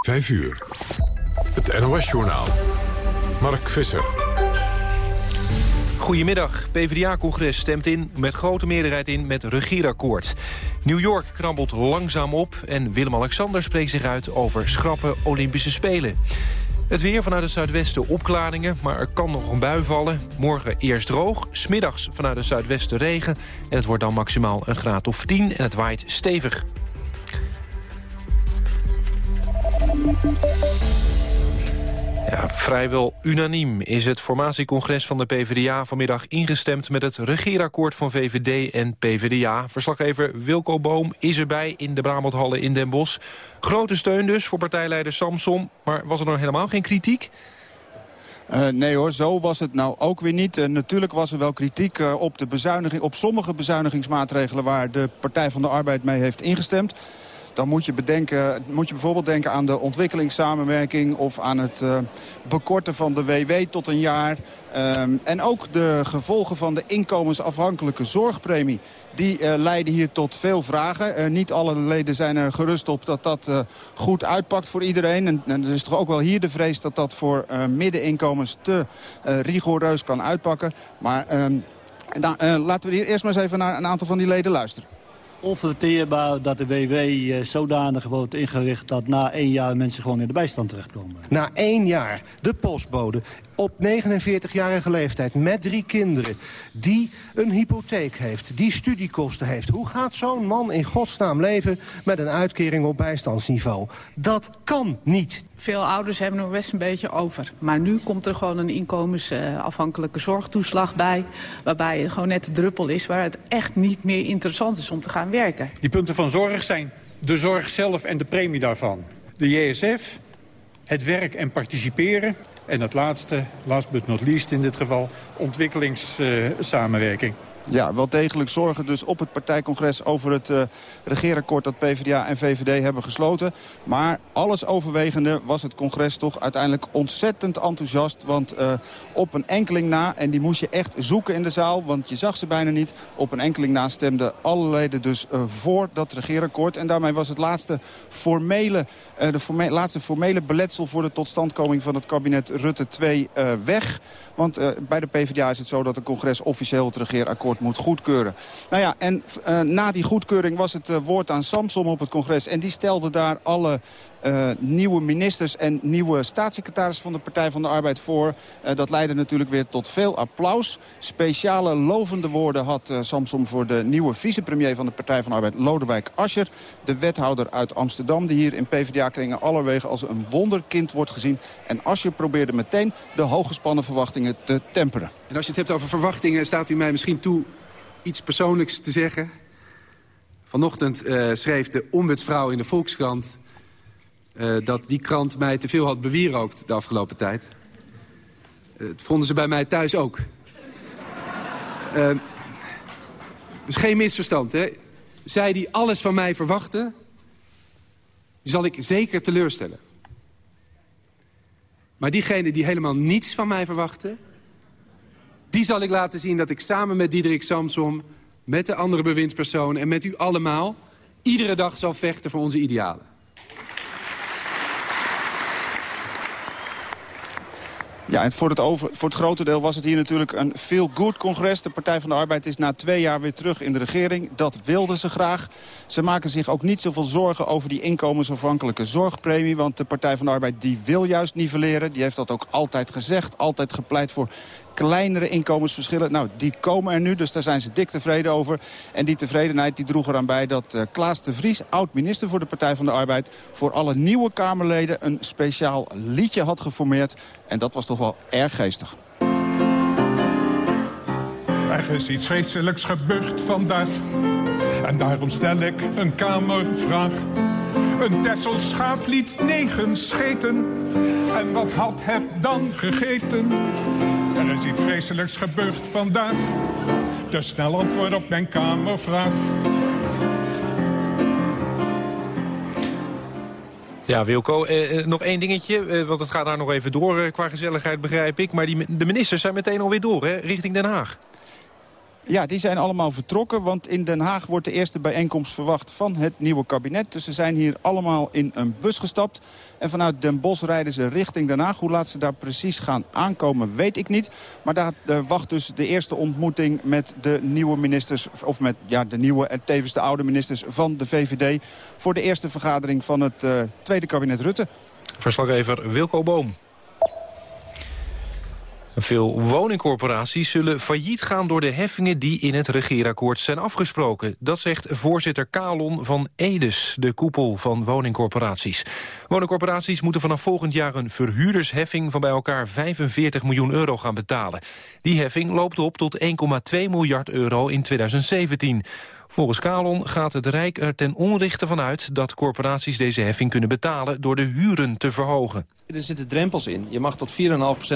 5 uur. Het NOS-journaal. Mark Visser. Goedemiddag. PvdA-congres stemt in met grote meerderheid in met regeerakkoord. New York krabbelt langzaam op en Willem-Alexander spreekt zich uit over schrappe Olympische Spelen. Het weer vanuit het zuidwesten opklaringen, maar er kan nog een bui vallen. Morgen eerst droog, smiddags vanuit het zuidwesten regen... en het wordt dan maximaal een graad of 10 en het waait stevig. Ja, vrijwel unaniem is het formatiecongres van de PvdA vanmiddag ingestemd met het regeerakkoord van VVD en PvdA. Verslaggever Wilco Boom is erbij in de Brabanthallen in Den Bosch. Grote steun dus voor partijleider Samson, maar was er nog helemaal geen kritiek? Uh, nee hoor, zo was het nou ook weer niet. Uh, natuurlijk was er wel kritiek uh, op, de bezuiniging, op sommige bezuinigingsmaatregelen... waar de Partij van de Arbeid mee heeft ingestemd dan moet je, bedenken, moet je bijvoorbeeld denken aan de ontwikkelingssamenwerking... of aan het uh, bekorten van de WW tot een jaar. Um, en ook de gevolgen van de inkomensafhankelijke zorgpremie. Die uh, leiden hier tot veel vragen. Uh, niet alle leden zijn er gerust op dat dat goed uitpakt voor iedereen. En, er is toch ook wel hier de vrees dat dat voor middeninkomens te rigoureus kan uitpakken. Maar nou, laten we hier eerst maar eens even naar een aantal van die leden luisteren onverteerbaar dat de WW eh, zodanig wordt ingericht... dat na één jaar mensen gewoon in de bijstand terechtkomen. Na één jaar, de postbode, op 49-jarige leeftijd met drie kinderen... die een hypotheek heeft, die studiekosten heeft. Hoe gaat zo'n man in godsnaam leven met een uitkering op bijstandsniveau? Dat kan niet. Veel ouders hebben nog best een beetje over. Maar nu komt er gewoon een inkomensafhankelijke zorgtoeslag bij... waarbij het gewoon net de druppel is waar het echt niet meer interessant is om te gaan werken. Die punten van zorg zijn de zorg zelf en de premie daarvan. De JSF, het werk en participeren en het laatste, last but not least in dit geval, ontwikkelingssamenwerking. Ja, wel degelijk zorgen dus op het partijcongres over het uh, regeerakkoord dat PvdA en VVD hebben gesloten. Maar alles overwegende was het congres toch uiteindelijk ontzettend enthousiast. Want uh, op een enkeling na, en die moest je echt zoeken in de zaal, want je zag ze bijna niet. Op een enkeling na stemden alle leden dus uh, voor dat regeerakkoord. En daarmee was het laatste formele, de laatste formele beletsel voor de totstandkoming van het kabinet Rutte 2 weg. Want bij de PvdA is het zo dat het congres officieel het regeerakkoord moet goedkeuren. Nou ja, en uh, na die goedkeuring was het uh, woord aan Samsom op het congres. En die stelde daar alle uh, nieuwe ministers en nieuwe staatssecretaris van de Partij van de Arbeid voor. Uh, dat leidde natuurlijk weer tot veel applaus. Speciale lovende woorden had uh, Samsom voor de nieuwe vicepremier van de Partij van de Arbeid, Lodewijk Asscher. De wethouder uit Amsterdam, die hier in PvdA-kringen allerwege als een wonderkind wordt gezien. En Asscher probeerde meteen de hooggespannen verwachtingen te temperen. En als je het hebt over verwachtingen, staat u mij misschien toe iets persoonlijks te zeggen. Vanochtend schreef de ombudsvrouw in de Volkskrant dat die krant mij te veel had bewierookt de afgelopen tijd. Dat vonden ze bij mij thuis ook. Uh, dus geen misverstand, hè. Zij die alles van mij verwachten... zal ik zeker teleurstellen. Maar diegenen die helemaal niets van mij verwachten... die zal ik laten zien dat ik samen met Diederik Samsom... met de andere bewindspersonen en met u allemaal... iedere dag zal vechten voor onze idealen. Ja, en voor het, over, voor het grote deel was het hier natuurlijk een feel-good congres. De Partij van de Arbeid is na twee jaar weer terug in de regering. Dat wilden ze graag. Ze maken zich ook niet zoveel zorgen over die inkomensafhankelijke zorgpremie. Want de Partij van de Arbeid die wil juist nivelleren. Die heeft dat ook altijd gezegd. Altijd gepleit voor kleinere inkomensverschillen. Nou, die komen er nu, dus daar zijn ze dik tevreden over. En die tevredenheid die droeg eraan bij dat uh, Klaas de Vries... oud-minister voor de Partij van de Arbeid... voor alle nieuwe Kamerleden een speciaal liedje had geformeerd. En dat was toch wel erg geestig. Er is iets vreselijks gebeurd vandaag. En daarom stel ik een kamervraag. Een Tesselschaap liet negen scheten. En wat had het dan gegeten? Er is iets vreselijks gebeurd vandaag. Te snel antwoord op mijn kamervraag. Ja, Wilco, eh, eh, nog één dingetje, eh, want het gaat daar nog even door eh, qua gezelligheid, begrijp ik. Maar die, de ministers zijn meteen alweer door, hè, richting Den Haag. Ja, die zijn allemaal vertrokken, want in Den Haag wordt de eerste bijeenkomst verwacht van het nieuwe kabinet. Dus ze zijn hier allemaal in een bus gestapt. En vanuit Den Bosch rijden ze richting Den Haag. Hoe laat ze daar precies gaan aankomen, weet ik niet. Maar daar wacht dus de eerste ontmoeting met de nieuwe ministers... of met ja, de nieuwe en tevens de oude ministers van de VVD... voor de eerste vergadering van het uh, tweede kabinet Rutte. Verslaggever Wilco Boom. Veel woningcorporaties zullen failliet gaan door de heffingen die in het regeerakkoord zijn afgesproken. Dat zegt voorzitter Kalon van Edes, de koepel van woningcorporaties. Woningcorporaties moeten vanaf volgend jaar een verhuurdersheffing van bij elkaar 45 miljoen euro gaan betalen. Die heffing loopt op tot 1,2 miljard euro in 2017. Volgens Kalon gaat het Rijk er ten onrechte van uit dat corporaties deze heffing kunnen betalen door de huren te verhogen. Er zitten drempels in. Je mag tot 4,5%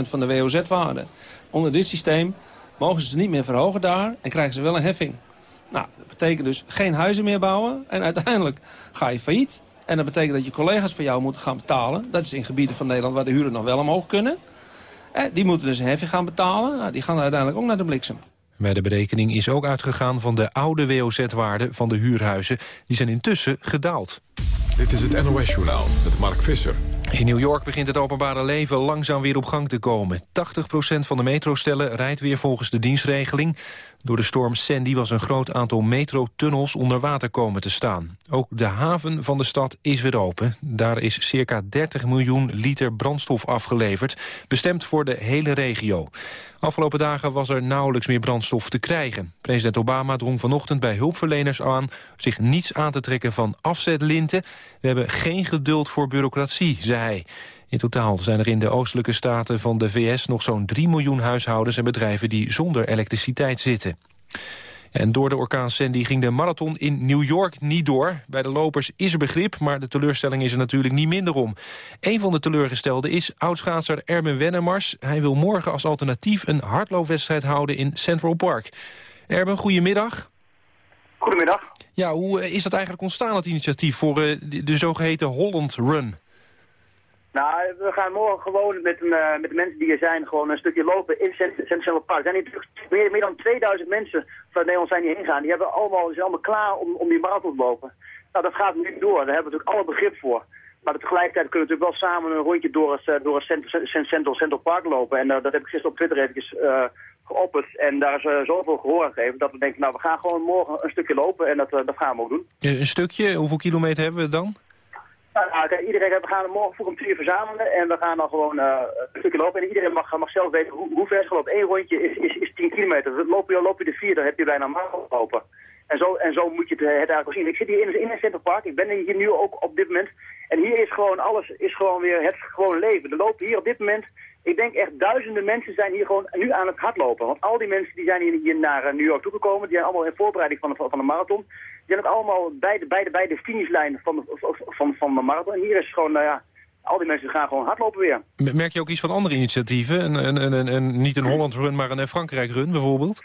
van de WOZ-waarde. Onder dit systeem mogen ze ze niet meer verhogen daar en krijgen ze wel een heffing. Nou, dat betekent dus geen huizen meer bouwen en uiteindelijk ga je failliet. En dat betekent dat je collega's voor jou moeten gaan betalen. Dat is in gebieden van Nederland waar de huren nog wel omhoog kunnen. Eh, die moeten dus een heffing gaan betalen. Nou, die gaan uiteindelijk ook naar de bliksem. Bij de berekening is ook uitgegaan van de oude WOZ-waarden van de huurhuizen. Die zijn intussen gedaald. Dit is het NOS-journaal met Mark Visser. In New York begint het openbare leven langzaam weer op gang te komen. 80% van de metrostellen rijdt weer volgens de dienstregeling. Door de storm Sandy was een groot aantal metrotunnels onder water komen te staan. Ook de haven van de stad is weer open. Daar is circa 30 miljoen liter brandstof afgeleverd, bestemd voor de hele regio. Afgelopen dagen was er nauwelijks meer brandstof te krijgen. President Obama drong vanochtend bij hulpverleners aan... zich niets aan te trekken van afzetlinten. We hebben geen geduld voor bureaucratie, zei hij. In totaal zijn er in de oostelijke staten van de VS nog zo'n 3 miljoen huishoudens en bedrijven die zonder elektriciteit zitten. En door de orkaan Sandy ging de marathon in New York niet door. Bij de lopers is er begrip, maar de teleurstelling is er natuurlijk niet minder om. Een van de teleurgestelden is oudschaatser Erben Wennemars. Hij wil morgen als alternatief een hardloopwedstrijd houden in Central Park. Erben, goedemiddag. Goedemiddag. Ja, hoe is dat eigenlijk ontstaan, het initiatief voor eh, de zogeheten Holland Run? Nou, we gaan morgen gewoon met, uh, met de mensen die er zijn gewoon een stukje lopen in Central Park. Er zijn hier meer, meer dan 2000 mensen van Nederland zijn hier ingegaan. Die hebben allemaal, zijn allemaal klaar om, om die marathon te lopen. Nou, dat gaat nu door. Daar hebben we natuurlijk alle begrip voor. Maar tegelijkertijd kunnen we natuurlijk wel samen een rondje door het, uh, door het Central, Central Park lopen. En uh, dat heb ik gisteren op Twitter eventjes geopperd. En daar is zoveel gehoor gegeven dat we denken, nou, we gaan gewoon morgen een stukje lopen. En dat, dat gaan we ook doen. Een stukje? Hoeveel kilometer hebben we dan? Nou, kijk, iedereen, we gaan morgen vroeg om vier verzamelen en we gaan dan gewoon uh, een stukje lopen. En iedereen mag, mag zelf weten hoe, hoe ver is gelopen. Eén rondje is, is, is 10 kilometer. Loop je, loop je de vier, dan heb je bijna een lopen. En zo, en zo moet je het, het eigenlijk zien. Ik zit hier in, in een Park. Ik ben hier nu ook op dit moment. En hier is gewoon alles, is gewoon weer het gewoon leven. Er lopen hier op dit moment, ik denk echt duizenden mensen zijn hier gewoon nu aan het hardlopen. Want al die mensen die zijn hier, naar New York toegekomen. Die zijn allemaal in voorbereiding van van de marathon. Die zijn ook allemaal bij de, bij de, bij de finishlijn van de, van, van de marathon. En hier is gewoon, nou ja, al die mensen gaan gewoon hardlopen weer. Merk je ook iets van andere initiatieven? Een, een, een, een niet een Holland run, maar een Frankrijk run bijvoorbeeld?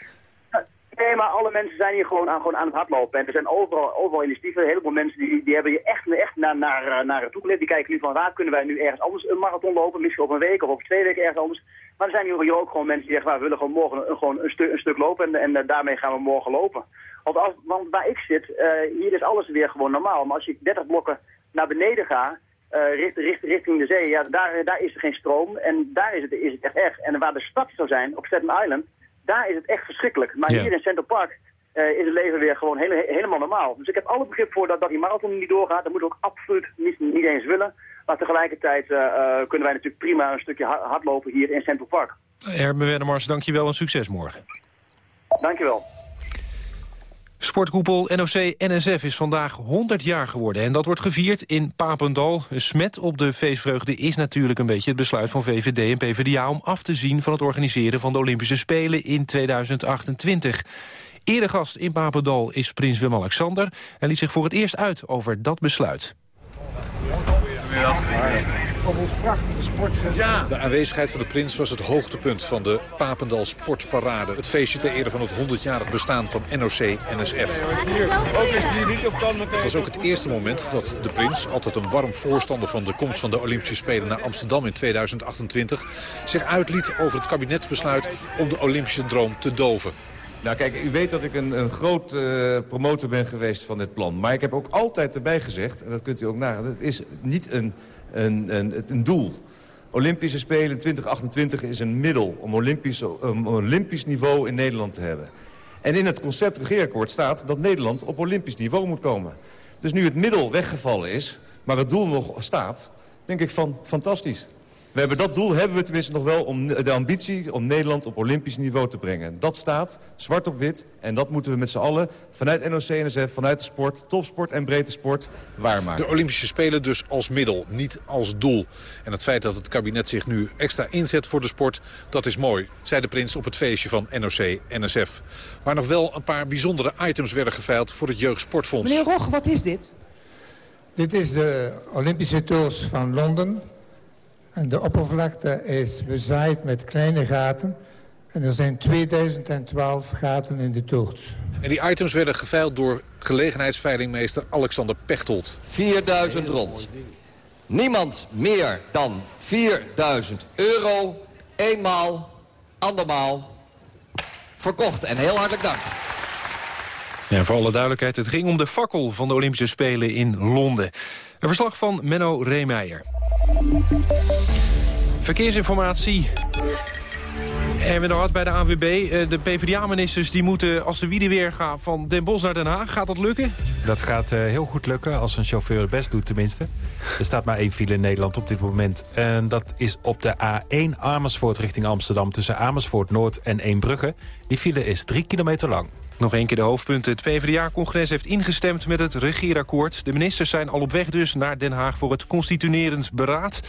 Nee, maar alle mensen zijn hier gewoon aan, gewoon aan het hardlopen. En er zijn overal, overal initiatieven. Een heleboel mensen die, die hebben hier echt, echt naar, naar, naar het toegeleefd. Die kijken nu van waar kunnen wij nu ergens anders een marathon lopen. Misschien op een week of op twee weken ergens anders. Maar er zijn hier ook gewoon mensen die zeggen, nou, we willen gewoon morgen een, gewoon een, stu een stuk lopen. En, en uh, daarmee gaan we morgen lopen. Want, als, want waar ik zit, uh, hier is alles weer gewoon normaal. Maar als je 30 blokken naar beneden uh, richt, richt, richting de zee, ja, daar, daar is er geen stroom. En daar is het, is het echt erg. En waar de stad zou zijn, op Staten Island, daar is het echt verschrikkelijk. Maar Ja. hier in Central Park uh, is het leven weer gewoon hele, helemaal normaal. Dus ik heb alle begrip voor dat, dat die marathon niet doorgaat. Dat moeten we ook absoluut niet, niet eens willen. Maar tegelijkertijd uh, uh, kunnen wij natuurlijk prima een stukje ha- hardlopen hier in Central Park. Erben Wennemars, dankjewel en succes morgen. Dankjewel. Sportkoepel NOC-NSF is vandaag 100 jaar geworden. En dat wordt gevierd in Papendal. Een smet op de feestvreugde is natuurlijk een beetje het besluit van VVD en PvdA... om af te zien van het organiseren van de Olympische Spelen in 2028. Eerder gast in Papendal is prins Willem-Alexander... en liet zich voor het eerst uit over dat besluit. De aanwezigheid van de prins was het hoogtepunt van de Papendal Sportparade. Het feestje ter ere van het 100-jarig bestaan van NOC-NSF. Het was ook het eerste moment dat de prins, altijd een warm voorstander van de komst van de Olympische Spelen naar Amsterdam in 2028, zich uitliet over het kabinetsbesluit om de Olympische droom te doven. Nou kijk, u weet dat ik een, een groot uh, promotor ben geweest van dit plan. Maar ik heb ook altijd erbij gezegd, en dat kunt u ook nagaan... het is niet een, een, een, een doel. Olympische Spelen 2028 is een middel om Olympisch, um, Olympisch niveau in Nederland te hebben. En in het concept regeerakkoord staat dat Nederland op Olympisch niveau moet komen. Dus nu het middel weggevallen is, maar het doel nog staat... denk ik van fantastisch. We hebben dat doel hebben we tenminste nog wel om de ambitie om Nederland op olympisch niveau te brengen. Dat staat zwart op wit en dat moeten we met z'n allen vanuit NOC-NSF, vanuit de sport, topsport en breedte sport waarmaken. De Olympische Spelen dus als middel, niet als doel. En het feit dat het kabinet zich nu extra inzet voor de sport, dat is mooi, zei de prins op het feestje van NOC-NSF. Waar nog wel een paar bijzondere items werden geveild voor het Jeugdsportfonds. Meneer Rog, wat is dit? Dit is de Olympische Tours van Londen en de oppervlakte is bezaaid met kleine gaten. En er zijn 2012 gaten in de tocht. En die items werden geveild door gelegenheidsveilingmeester Alexander Pechtold. 4000 rond. Niemand meer dan 4000 euro. Eenmaal, andermaal. Verkocht. En heel hartelijk dank. Ja, voor alle duidelijkheid, het ging om de fakkel van de Olympische Spelen in Londen. Een verslag van Menno Reemeijer. Verkeersinformatie. We nog bij de ANWB. Eh, de PvdA-ministers die moeten als de wieden weer gaan van Den Bosch naar Den Haag. Gaat dat lukken? Dat gaat uh, heel goed lukken, als een chauffeur het best doet tenminste. Er staat maar één file in Nederland op dit moment. En dat is op de A1 Amersfoort richting Amsterdam... tussen Amersfoort Noord en Eembrugge. Die file is drie kilometer lang. Nog een keer de hoofdpunten. Het PvdA-congres heeft ingestemd met het regeerakkoord. De ministers zijn al op weg dus naar Den Haag voor het constituerend beraad.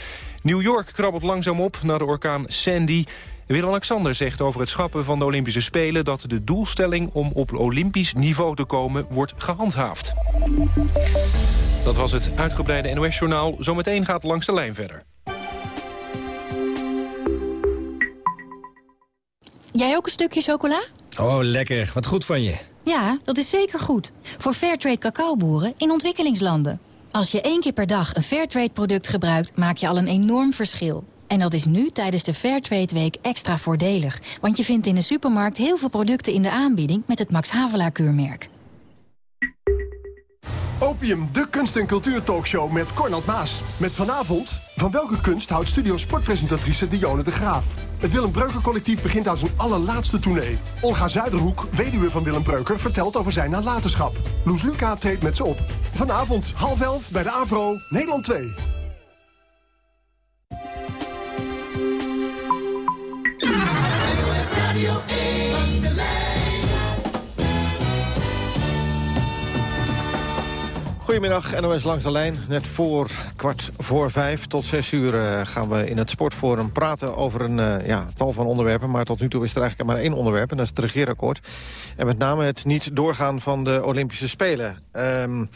New York krabbelt langzaam op naar de orkaan Sandy. Willem-Alexander zegt over het schappen van de Olympische Spelen... dat de doelstelling om op Olympisch niveau te komen wordt gehandhaafd. Dat was het uitgebreide NOS-journaal. Zometeen gaat langs de lijn verder. Jij ook een stukje chocola? Oh, lekker. Wat goed van je. Ja, dat is zeker goed. Voor Fairtrade cacaoboeren in ontwikkelingslanden. Als je één keer per dag een Fairtrade-product gebruikt... maak je al een enorm verschil. En dat is nu tijdens de Fairtrade Week extra voordelig. Want je vindt in de supermarkt heel veel producten in de aanbieding... met het Max Havelaar-keurmerk. Opium, de kunst- en cultuur-talkshow met Cornald Maas. Met vanavond, van welke kunst houdt studio sportpresentatrice Dionne de Graaf? Het Willem Breuker collectief begint aan zijn allerlaatste tournee. Olga Zuiderhoek, weduwe van Willem Breuker, vertelt over zijn nalatenschap. Loes Luca treedt met ze op. Vanavond, half elf, bij de AVRO, Nederland 2. Goedemiddag, NOS langs de lijn. Net voor kwart voor vijf tot zes uur uh, gaan we in het Sportforum praten over een uh, ja, tal van onderwerpen. Maar tot nu toe is er eigenlijk maar één onderwerp en dat is het regeerakkoord. En met name het niet doorgaan van de Olympische Spelen. Um,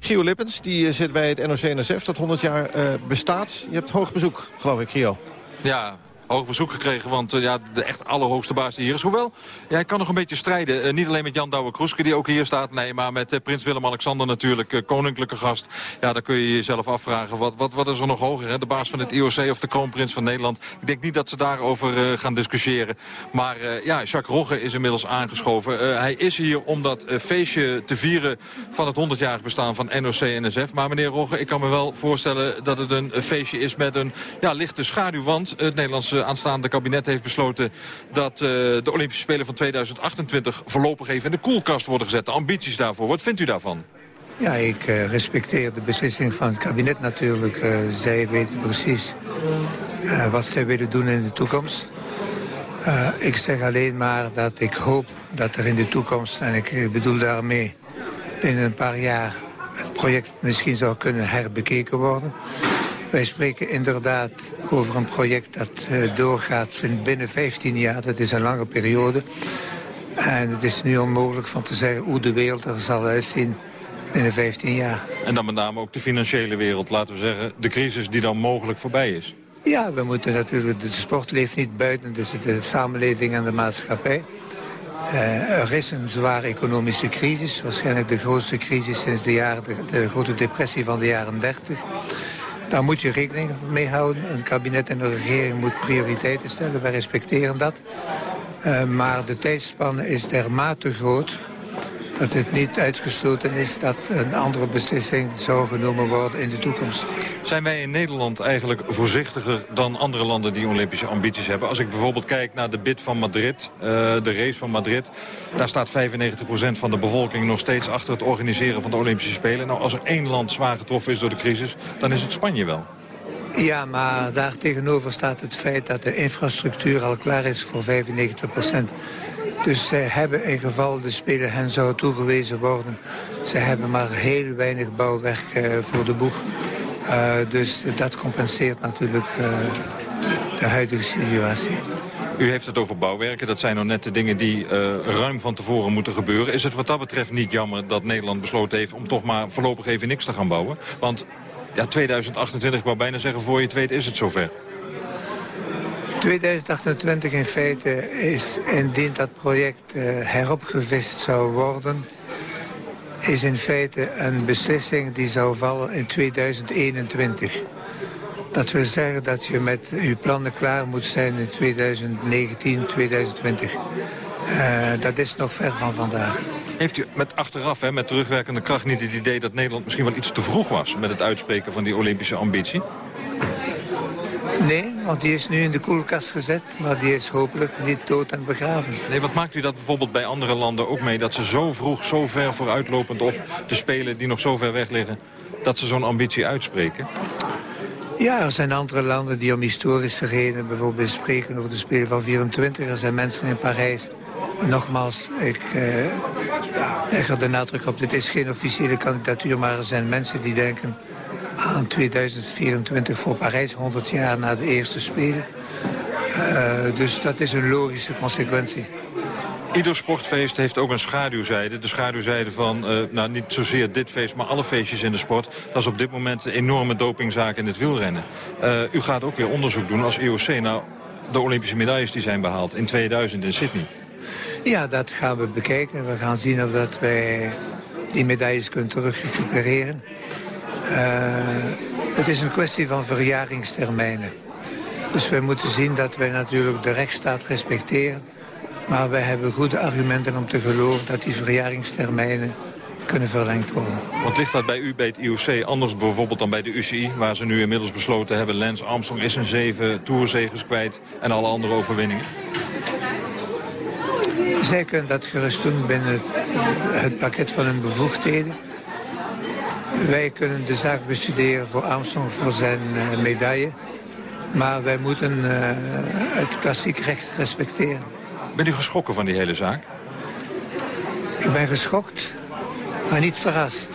Gio Lippens, die eh, zit bij het NOC-NSF, dat 100 jaar bestaat. Je hebt hoog bezoek, geloof ik, Gio. Ja, hoog bezoek gekregen. Want uh, ja, de echt allerhoogste baas die hier is. Hoewel, ja, hij kan nog een beetje strijden. Uh, niet alleen met Jan Douwe-Kroeske die ook hier staat. Nee, maar met uh, prins Willem-Alexander natuurlijk. koninklijke gast. Ja, dan kun je jezelf afvragen. Wat, wat, wat is er nog hoger? Hè? De baas van het IOC of de kroonprins van Nederland? Ik denk niet dat ze daarover gaan discussiëren. Maar ja, Jacques Rogge is inmiddels aangeschoven. hij is hier om dat feestje te vieren van het 100-jarig bestaan van NOC-NSF. Maar meneer Rogge, ik kan me wel voorstellen dat het een feestje is met een ja, lichte schaduw. Want het Nederlandse aanstaande kabinet heeft besloten... dat uh, de Olympische Spelen van 2028 voorlopig even in de koelkast worden gezet. De ambities daarvoor. Wat vindt u daarvan? Ja, ik uh, respecteer de beslissing van het kabinet natuurlijk. Uh, zij weten precies wat zij willen doen in de toekomst. ik zeg alleen maar dat ik hoop dat er in de toekomst... en ik bedoel daarmee binnen een paar jaar... het project misschien zou kunnen herbekeken worden... Wij spreken inderdaad over een project dat uh, doorgaat binnen 15 jaar. Dat is een lange periode. En het is nu onmogelijk van te zeggen hoe de wereld er zal uitzien binnen 15 jaar. En dan met name ook de financiële wereld, laten we zeggen. De crisis die dan mogelijk voorbij is. Ja, we moeten natuurlijk, de sport leeft niet buiten, dus de samenleving en de maatschappij. Uh, er is een zware economische crisis, waarschijnlijk de grootste crisis sinds de, jaren, de, de grote depressie van de jaren 30. Daar moet je rekening mee houden. Een kabinet en een regering moet prioriteiten stellen. Wij respecteren dat. Uh, maar de tijdspanne is dermate groot dat het niet uitgesloten is dat een andere beslissing zou genomen worden in de toekomst. Zijn wij in Nederland eigenlijk voorzichtiger dan andere landen die Olympische ambities hebben? Als ik bijvoorbeeld kijk naar de bid van Madrid, uh, de race van Madrid... daar staat 95% van de bevolking nog steeds achter het organiseren van de Olympische Spelen. Nou, als er één land zwaar getroffen is door de crisis, dan is het Spanje wel. Ja, maar daar tegenover staat het feit dat de infrastructuur al klaar is voor 95 procent. Dus zij hebben in geval de Spelen hen zou toegewezen worden. Ze hebben maar heel weinig bouwwerk uh, voor de boeg. Uh, dus dat compenseert natuurlijk uh, de huidige situatie. U heeft het over bouwwerken. Dat zijn nog net de dingen die ruim van tevoren moeten gebeuren. Is het wat dat betreft niet jammer dat Nederland besloten heeft... om toch maar voorlopig even niks te gaan bouwen? Want ja, 2028, ik wou bijna zeggen, voor je het weet is het zover. 2028 in feite is, indien dat project uh, heropgevist zou worden... is in feite een beslissing die zou vallen in 2021. Dat wil zeggen dat je met je plannen klaar moet zijn in 2019, 2020. Uh, dat is nog ver van vandaag. Heeft u met achteraf, hè, met terugwerkende kracht, niet het idee dat Nederland misschien wel iets te vroeg was... met het uitspreken van die Olympische ambitie? Nee, want die is nu in de koelkast gezet, maar die is hopelijk niet dood en begraven. Nee, wat maakt u dat bijvoorbeeld bij andere landen ook mee... dat ze zo vroeg, zo ver vooruitlopend op de Spelen die nog zo ver weg liggen... dat ze zo'n ambitie uitspreken? Ja, er zijn andere landen die om historische redenen bijvoorbeeld spreken over de Spelen van 24. Er zijn mensen in Parijs. Nogmaals, ik uh, leg er de nadruk op, dit is geen officiële kandidatuur... maar er zijn mensen die denken aan 2024 voor Parijs, 100 jaar na de eerste Spelen. Uh, dus dat is een logische consequentie. Ieder sportfeest heeft ook een schaduwzijde. De schaduwzijde van, uh, nou niet zozeer dit feest, maar alle feestjes in de sport. Dat is op dit moment een enorme dopingzaak in het wielrennen. Uh, u gaat ook weer onderzoek doen als EOC naar de Olympische medailles die zijn behaald in 2000 in Sydney. Ja, dat gaan we bekijken. We gaan zien of dat wij die medailles kunnen terugrecupereren. Uh, het is een kwestie van verjaringstermijnen. Dus wij moeten zien dat wij natuurlijk de rechtsstaat respecteren. Maar wij hebben goede argumenten om te geloven dat die verjaringstermijnen kunnen verlengd worden. Wat ligt dat bij u bij het IOC anders bijvoorbeeld dan bij de UCI... waar ze nu inmiddels besloten hebben... Lance Armstrong is een zeven toerzegers kwijt en alle andere overwinningen? Zij kunnen dat gerust doen binnen het, het pakket van hun bevoegdheden. Wij kunnen de zaak bestuderen voor Armstrong voor zijn uh, medaille. Maar wij moeten uh, het klassiek recht respecteren. Bent u geschrokken van die hele zaak? Ik ben geschokt, maar niet verrast.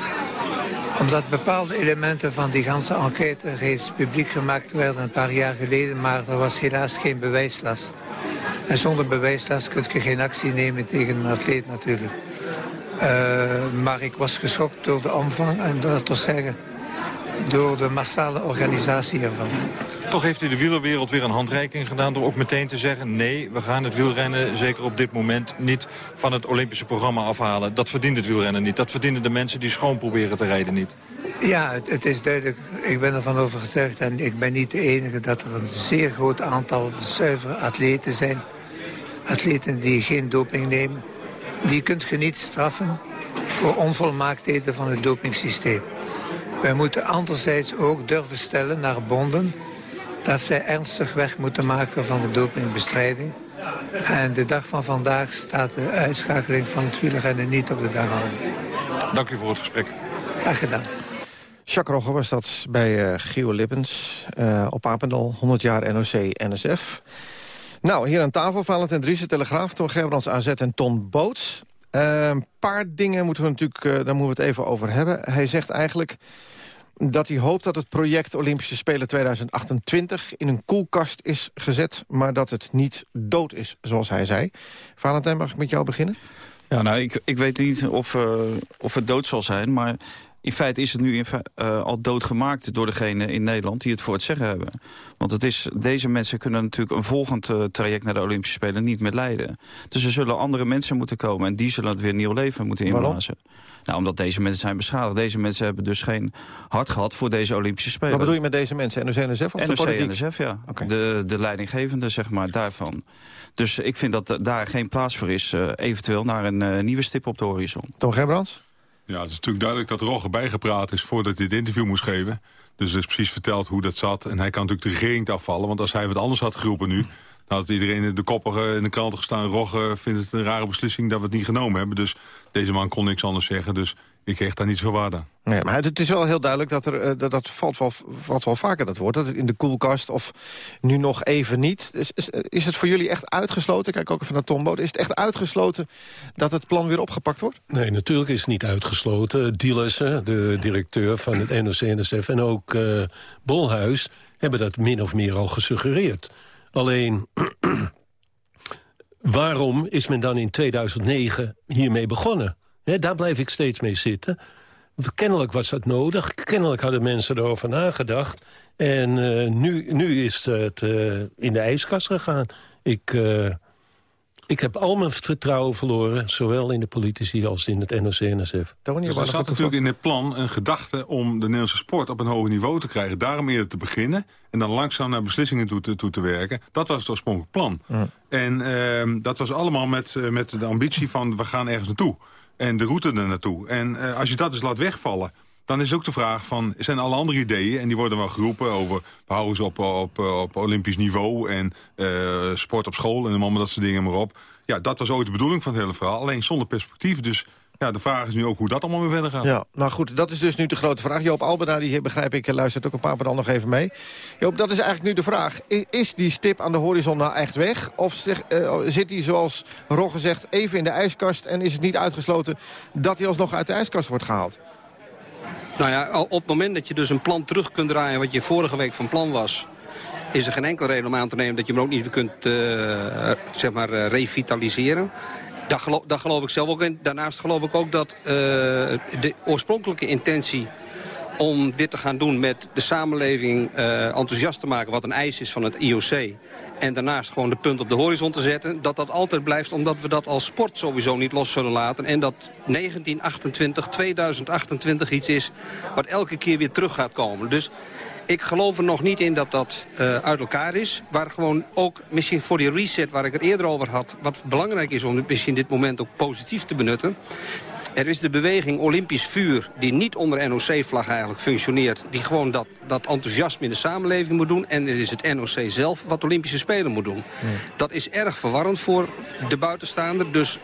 Omdat bepaalde elementen van die ganse enquête reeds publiek gemaakt werden een paar jaar geleden, maar er was helaas geen bewijslast. En zonder bewijslast kun je geen actie nemen tegen een atleet natuurlijk. Uh, maar ik was geschokt door de omvang en dat te zeggen door de massale organisatie ervan. Toch heeft u de wielerwereld weer een handreiking gedaan door ook meteen te zeggen... nee, we gaan het wielrennen zeker op dit moment niet van het Olympische programma afhalen. Dat verdient het wielrennen niet. Dat verdienen de mensen die schoon proberen te rijden niet. Ja, het, het, is duidelijk. Ik ben ervan overtuigd en ik ben niet de enige... dat er een zeer groot aantal zuivere atleten zijn. Atleten die geen doping nemen. Die kunt je niet straffen voor onvolmaaktheden van het dopingsysteem. Wij moeten anderzijds ook durven stellen naar bonden... dat zij ernstig weg moeten maken van de dopingbestrijding. En de dag van vandaag staat de uitschakeling van het wielrennen niet op de dagorde. Dank u voor het gesprek. Graag gedaan. Jacques Rogge was dat bij uh, Gio Lippens uh, op Apendal, 100 jaar NOC-NSF. Nou, hier aan tafel Valentijn Driessen, Telegraaf, Tom Gerbrands AZ en Ton Boots. Uh, een paar dingen moeten we natuurlijk, uh, daar moeten we het even over hebben. Hij zegt eigenlijk dat hij hoopt dat het project Olympische Spelen 2028... in een koelkast is gezet, maar dat het niet dood is, zoals hij zei. Valentijn, mag ik met jou beginnen? Ja, nou, ik, ik weet niet of, uh, of het dood zal zijn, maar in feite is het nu in, uh, al doodgemaakt door degene in Nederland die het voor het zeggen hebben. Want het is, deze mensen kunnen natuurlijk een volgend uh, traject naar de Olympische Spelen niet meer leiden. Dus er zullen andere mensen moeten komen en die zullen het weer nieuw leven moeten inblazen. Nou, omdat deze mensen zijn beschadigd. Deze mensen hebben dus geen hart gehad voor deze Olympische Spelen. Wat bedoel je met deze mensen? NOC-NSF of NOC, de politiek? NSF, ja. De, de leidinggevende, zeg maar, daarvan. Dus ik vind dat daar geen plaats voor is, uh, eventueel naar een nieuwe stip op de horizon. Tom Gerbrands? Ja, het is natuurlijk duidelijk dat Rogge bijgepraat is voordat hij dit interview moest geven. Dus er is precies verteld hoe dat zat. En hij kan natuurlijk de regering afvallen. Want als hij wat anders had geroepen nu... dan had iedereen de koppen in de kranten gestaan. Rogge vindt het een rare beslissing dat we het niet genomen hebben. Dus deze man kon niks anders zeggen. Dus ik kreeg daar niet zoveel waarde aan. Nee, maar het is wel heel duidelijk dat er uh, dat, dat valt, wel, valt wel vaker dat woord. Dat het in de koelkast of nu nog even niet. Is, is, is het voor jullie echt uitgesloten? Kijk ook even naar Tom Boot. Is het echt uitgesloten dat het plan weer opgepakt wordt? Nee, natuurlijk is het niet uitgesloten. Dieles, de directeur van het NOC-NSF en ook uh, Bolhuis... hebben dat min of meer al gesuggereerd. Alleen... waarom is men dan in 2009 hiermee begonnen? He, daar blijf ik steeds mee zitten. Kennelijk was dat nodig. Kennelijk hadden mensen erover nagedacht. En uh, nu, nu is het uh, in de ijskast gegaan. Ik, uh, ik heb al mijn vertrouwen verloren. Zowel in de politici als in het NOC-NSF. Dus er zat natuurlijk in het plan een gedachte om de Nederlandse sport op een hoger niveau te krijgen. Daarom eerder te beginnen. En dan langzaam naar beslissingen toe te, toe te werken. Dat was het oorspronkelijk plan. Mm. En ehm, dat was allemaal met, met de ambitie van we gaan ergens naartoe en de route er naartoe. En uh, als je dat dus laat wegvallen... dan is ook de vraag van, zijn alle andere ideeën... en die worden wel geroepen over... houden ze op, op, op olympisch niveau... en sport op school en allemaal dat soort dingen maar op. Ja, dat was ooit de bedoeling van het hele verhaal. Alleen zonder perspectief, dus... Ja, de vraag is nu ook hoe dat allemaal weer verder gaat. Ja, nou goed, dat is dus nu de grote vraag. Joop Albeda, die begrijp ik, luistert ook een paar dan nog even mee. Joop, dat is eigenlijk nu de vraag. Is, is die stip aan de horizon nou echt weg? Of zeg, uh, zit hij, zoals Rogge zegt, even in de ijskast... en is het niet uitgesloten dat hij alsnog uit de ijskast wordt gehaald? Nou ja, op het moment dat je dus een plan terug kunt draaien... wat je vorige week van plan was is er geen enkel reden om aan te nemen dat je hem ook niet kunt uh, zeg maar, uh, revitaliseren. Daar geloof, ik zelf ook in. Daarnaast geloof ik ook dat uh, de oorspronkelijke intentie om dit te gaan doen met de samenleving uh, enthousiast te maken... wat een eis is van het IOC... en daarnaast gewoon de punt op de horizon te zetten... dat dat altijd blijft omdat we dat als sport sowieso niet los zullen laten... en dat 1928, 2028 iets is wat elke keer weer terug gaat komen. Dus ik geloof er nog niet in dat dat uh, uit elkaar is. Waar gewoon ook misschien voor die reset waar ik het eerder over had... wat belangrijk is om misschien dit moment ook positief te benutten... Er is de beweging Olympisch Vuur, die niet onder NOC-vlag eigenlijk functioneert. Die gewoon dat, dat enthousiasme in de samenleving moet doen. En het is het NOC zelf wat Olympische Spelen moet doen. Dat is erg verwarrend voor de buitenstaander. Dus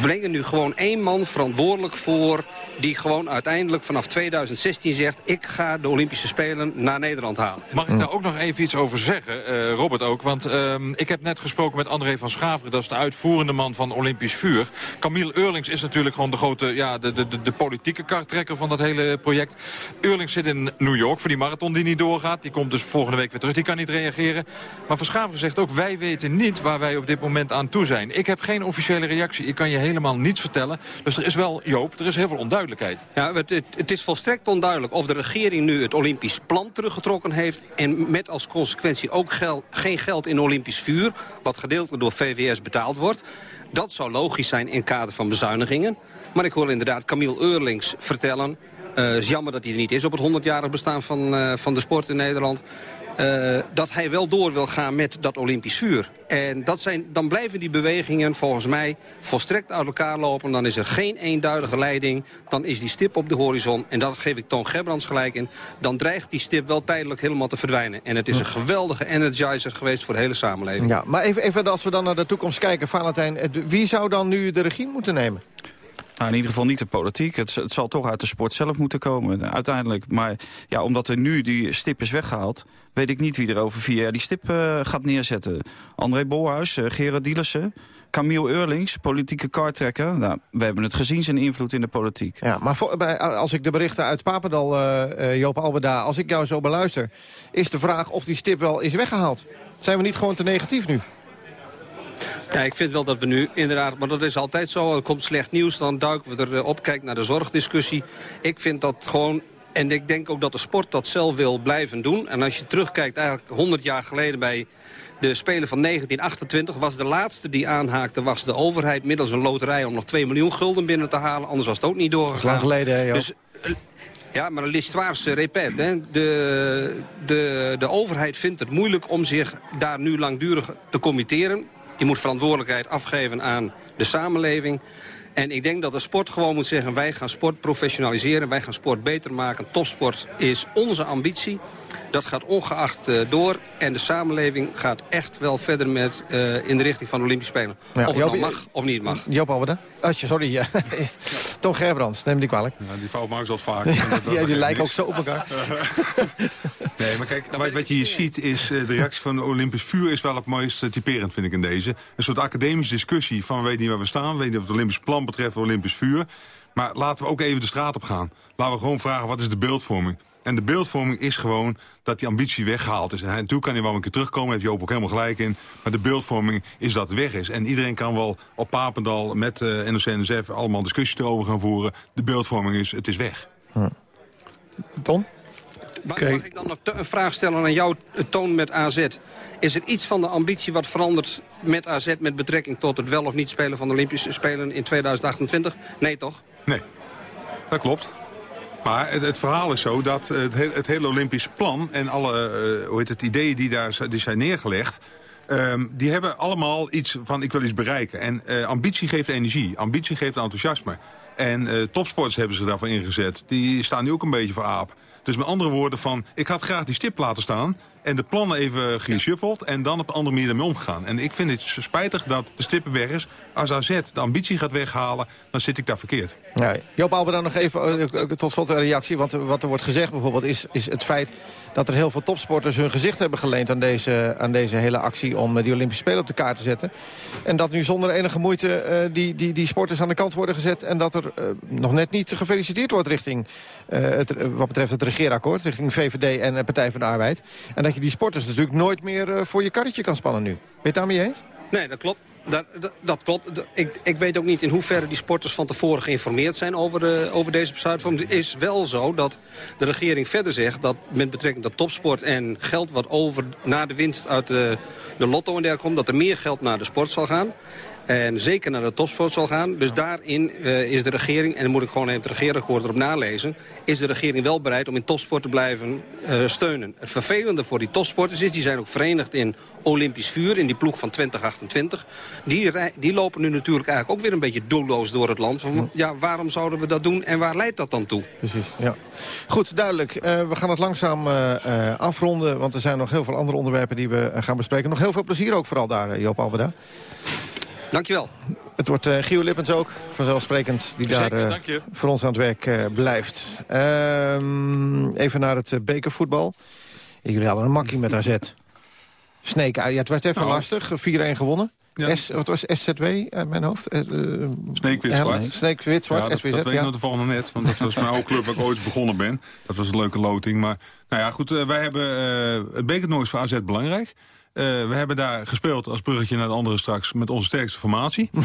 brengen nu gewoon één man verantwoordelijk voor... die gewoon uiteindelijk vanaf 2016 zegt... ik ga de Olympische Spelen naar Nederland halen. Mag ik daar ook nog even iets over zeggen, uh, Robert ook? Want uh, ik heb net gesproken met André van Schaveren... dat is de uitvoerende man van Olympisch Vuur. Camille Eurlings is natuurlijk gewoon de grote... Ja, de, de, de, de politieke karttrekker van dat hele project. Eurlings zit in New York voor die marathon die niet doorgaat. Die komt dus volgende week weer terug, die kan niet reageren. Maar van Schaveren zegt ook... wij weten niet waar wij op dit moment aan toe zijn. Ik heb geen officiële reactie. Ik kan je helemaal niets vertellen. Dus er is wel, Joop, er is heel veel onduidelijkheid. Ja, het, het, het is volstrekt onduidelijk of de regering nu het Olympisch plan teruggetrokken heeft... en met als consequentie ook geen geld in Olympisch vuur... wat gedeeltelijk door VWS betaald wordt. Dat zou logisch zijn in kader van bezuinigingen. Maar ik hoor inderdaad Camille Eurlings vertellen... Het uh, is jammer dat hij er niet is op het 100-jarig bestaan van, uh, van de sport in Nederland. Uh, dat hij wel door wil gaan met dat Olympisch vuur. En dat zijn, dan blijven die bewegingen volgens mij volstrekt uit elkaar lopen. Dan is er geen eenduidige leiding. Dan is die stip op de horizon. En dat geef ik Toon Gerbrands gelijk in. Dan dreigt die stip wel tijdelijk helemaal te verdwijnen. En het is een geweldige energizer geweest voor de hele samenleving. Ja, maar even, even als we dan naar de toekomst kijken, Valentijn. Wie zou dan nu de regie moeten nemen? Nou, in ieder geval niet de politiek. Het, het, zal toch uit de sport zelf moeten komen, uiteindelijk. Maar ja, omdat er nu die stip is weggehaald... weet ik niet wie er over vier jaar die stip uh, gaat neerzetten. André Bolhuis, uh, Gerard Dielissen... Camille Eurlings, politieke kartrekker. Nou, we hebben het gezien, zijn invloed in de politiek. Ja, maar voor, bij, als ik de berichten uit Papendal, uh, Joop Albeda... als ik jou zo beluister, is de vraag of die stip wel is weggehaald. Zijn we niet gewoon te negatief nu? Ja, ik vind wel dat we nu inderdaad, maar dat is altijd zo. Er komt slecht nieuws, dan duiken we erop. Kijk naar de zorgdiscussie. Ik vind dat gewoon en ik denk ook dat de sport dat zelf wil blijven doen. En als je terugkijkt eigenlijk 100 jaar geleden bij de Spelen van 1928... was de laatste die aanhaakte was de overheid middels een loterij... om nog 2 miljoen gulden binnen te halen. Anders was het ook niet doorgegaan. lang geleden, hè, Dus, eh, ja, maar l'histoire se répète. Hè. De, de, de overheid vindt het moeilijk om zich daar nu langdurig te committeren. Die moet verantwoordelijkheid afgeven aan de samenleving. En ik denk dat de sport gewoon moet zeggen... wij gaan sport professionaliseren, wij gaan sport beter maken. Topsport is onze ambitie. Dat gaat ongeacht uh, door. En de samenleving gaat echt wel verder met, uh, in de richting van de Olympische Spelen. Ja, of het Joop, nou mag of niet mag. Joop Alberde. Oh, sorry, ja. Tom Gerbrands, neem die kwalijk. Ja, die fout ze al vaak. ja, die lijken ook zo op elkaar. nee, maar kijk, wat, wat je hier ziet is... Uh, de reactie van de Olympisch vuur is wel het mooiste typerend, vind ik, in deze. Een soort academische discussie van we weten niet waar we staan. We weten niet of het Olympisch plan betreft Olympisch vuur. Maar laten we ook even de straat op gaan. Laten we gewoon vragen, wat is de beeldvorming? En de beeldvorming is gewoon dat die ambitie weggehaald is. En natuurlijk kan hij wel een keer terugkomen, daar heeft Joop ook helemaal gelijk in. Maar de beeldvorming is dat het weg is. En iedereen kan wel op Papendal met uh, NOC-NSF allemaal discussies erover gaan voeren. De beeldvorming is, het is weg. Hm. Ton? Mag, mag ik dan nog een vraag stellen aan jou, Toon met AZ? Is er iets van de ambitie wat verandert met AZ... met betrekking tot het wel of niet spelen van de Olympische Spelen in 2028? Nee, toch? Nee, dat klopt. Maar het, verhaal is zo dat het, het hele Olympisch plan... en alle uh, hoe heet het, ideeën die daar zijn neergelegd... Um, die hebben allemaal iets van ik wil iets bereiken. En uh, ambitie geeft energie, ambitie geeft enthousiasme. En topsporters hebben ze daarvoor ingezet. Die staan nu ook een beetje voor aap. Dus met andere woorden van, ik had graag die stip laten staan en de plannen even geshuffeld en dan op een andere manier ermee omgegaan. En ik vind het spijtig dat de stippen. Als AZ de ambitie gaat weghalen, dan zit ik daar verkeerd. Ja, Joop Alber dan nog even uh, tot slot een reactie. Want wat er wordt gezegd bijvoorbeeld is, is het feit dat er heel veel topsporters hun gezicht hebben geleend aan deze, aan deze hele actie om die Olympische Spelen op de kaart te zetten. En dat nu zonder enige moeite die, die, die sporters aan de kant worden gezet en dat er nog net niet gefeliciteerd wordt richting wat betreft het regeerakkoord, richting VVD en Partij van de Arbeid. En dat je die sporters natuurlijk nooit meer voor je karretje kan spannen nu. Ben je het daarmee eens? Nee, dat klopt. Dat, dat, klopt. Ik, ik, weet ook niet in hoeverre die sporters van tevoren geïnformeerd zijn over, de, over deze besluitvorming. Het is wel zo dat de regering verder zegt dat met betrekking tot topsport en geld wat over na de winst uit de, de lotto en dergelijke komt, dat er meer geld naar de sport zal gaan. En zeker naar de topsport zal gaan. Dus daarin uh, is de regering, en dan moet ik gewoon even het regeerakkoord erop nalezen... is de regering wel bereid om in topsport te blijven uh, steunen. Het vervelende voor die topsporters is, die zijn ook verenigd in Olympisch Vuur... in die ploeg van 2028. Die, die lopen nu natuurlijk eigenlijk ook weer een beetje doelloos door het land. Ja, waarom zouden we dat doen en waar leidt dat dan toe? Precies, ja. Goed, duidelijk. Uh, we gaan het langzaam afronden, want er zijn nog heel veel andere onderwerpen die we gaan bespreken. Nog heel veel plezier ook vooral daar, Joop Alberda. Dankjewel. Het wordt uh, Gio Lippens ook, vanzelfsprekend, die Zeker, daar uh, voor ons aan het werk uh, blijft. Ehm, even naar het bekervoetbal. Jullie hadden een makkie met AZ. Sneek, ja, het werd even Nou. lastig, 4-1 gewonnen. Ja. S, wat was SZW uit mijn hoofd? Uh, Sneek wit zwart. Sneek wit zwart, Ja, dat, SWZ. dat weet ik ja. nog de volgende net. Want dat was mijn oude club waar ik ooit begonnen ben. Dat was een leuke loting. Maar nou ja, goed, eh, wij hebben eh, het bekertoernooi is voor AZ belangrijk. Eh, we hebben daar gespeeld als bruggetje naar de andere straks met onze sterkste formatie.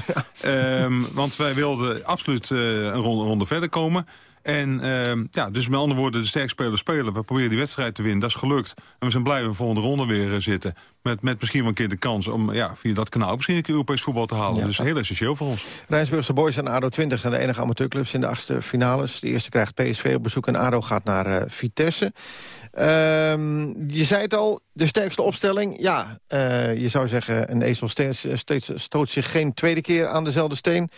Ehm, want wij wilden absoluut eh, een ronde, ronde verder komen. En ehm, ja, dus met andere woorden, de sterkste spelers spelen. We proberen die wedstrijd te winnen, dat is gelukt. En we zijn blij dat we de volgende ronde weer eh, zitten. Met, met misschien wel een keer de kans om ja, via dat kanaal misschien een keer Europees voetbal te halen. Ja. Dus heel essentieel voor ons. Rijnsburgse Boys en ADO 20 zijn de enige amateurclubs in de achtste finales. De eerste krijgt PSV op bezoek en ADO gaat naar eh, Vitesse. Ehm, je zei het al, de sterkste opstelling. Ja, eh, je zou zeggen, een ezel steeds, steeds stoot zich geen tweede keer aan dezelfde steen.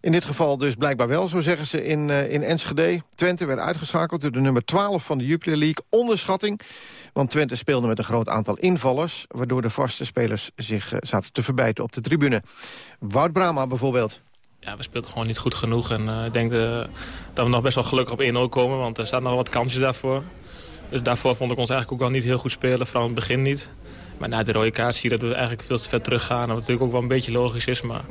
In dit geval dus blijkbaar wel, zo zeggen ze in, eh, in Enschede. Twente werd uitgeschakeld door de nummer 12 van de Jupiler League. Onderschatting, want Twente speelde met een groot aantal invallers... waardoor de vaste spelers zich eh, zaten te verbijten op de tribune. Wout Brama bijvoorbeeld. Ja, we speelden gewoon niet goed genoeg. En eh, ik denk eh, dat we nog best wel gelukkig op 1-0 komen. Want er staan nog wat kansjes daarvoor. Dus daarvoor vond ik ons eigenlijk ook wel niet heel goed spelen. Vooral in het begin niet. Maar na de rode kaart zie je dat we eigenlijk veel te ver teruggaan. Wat natuurlijk ook wel een beetje logisch is. Maar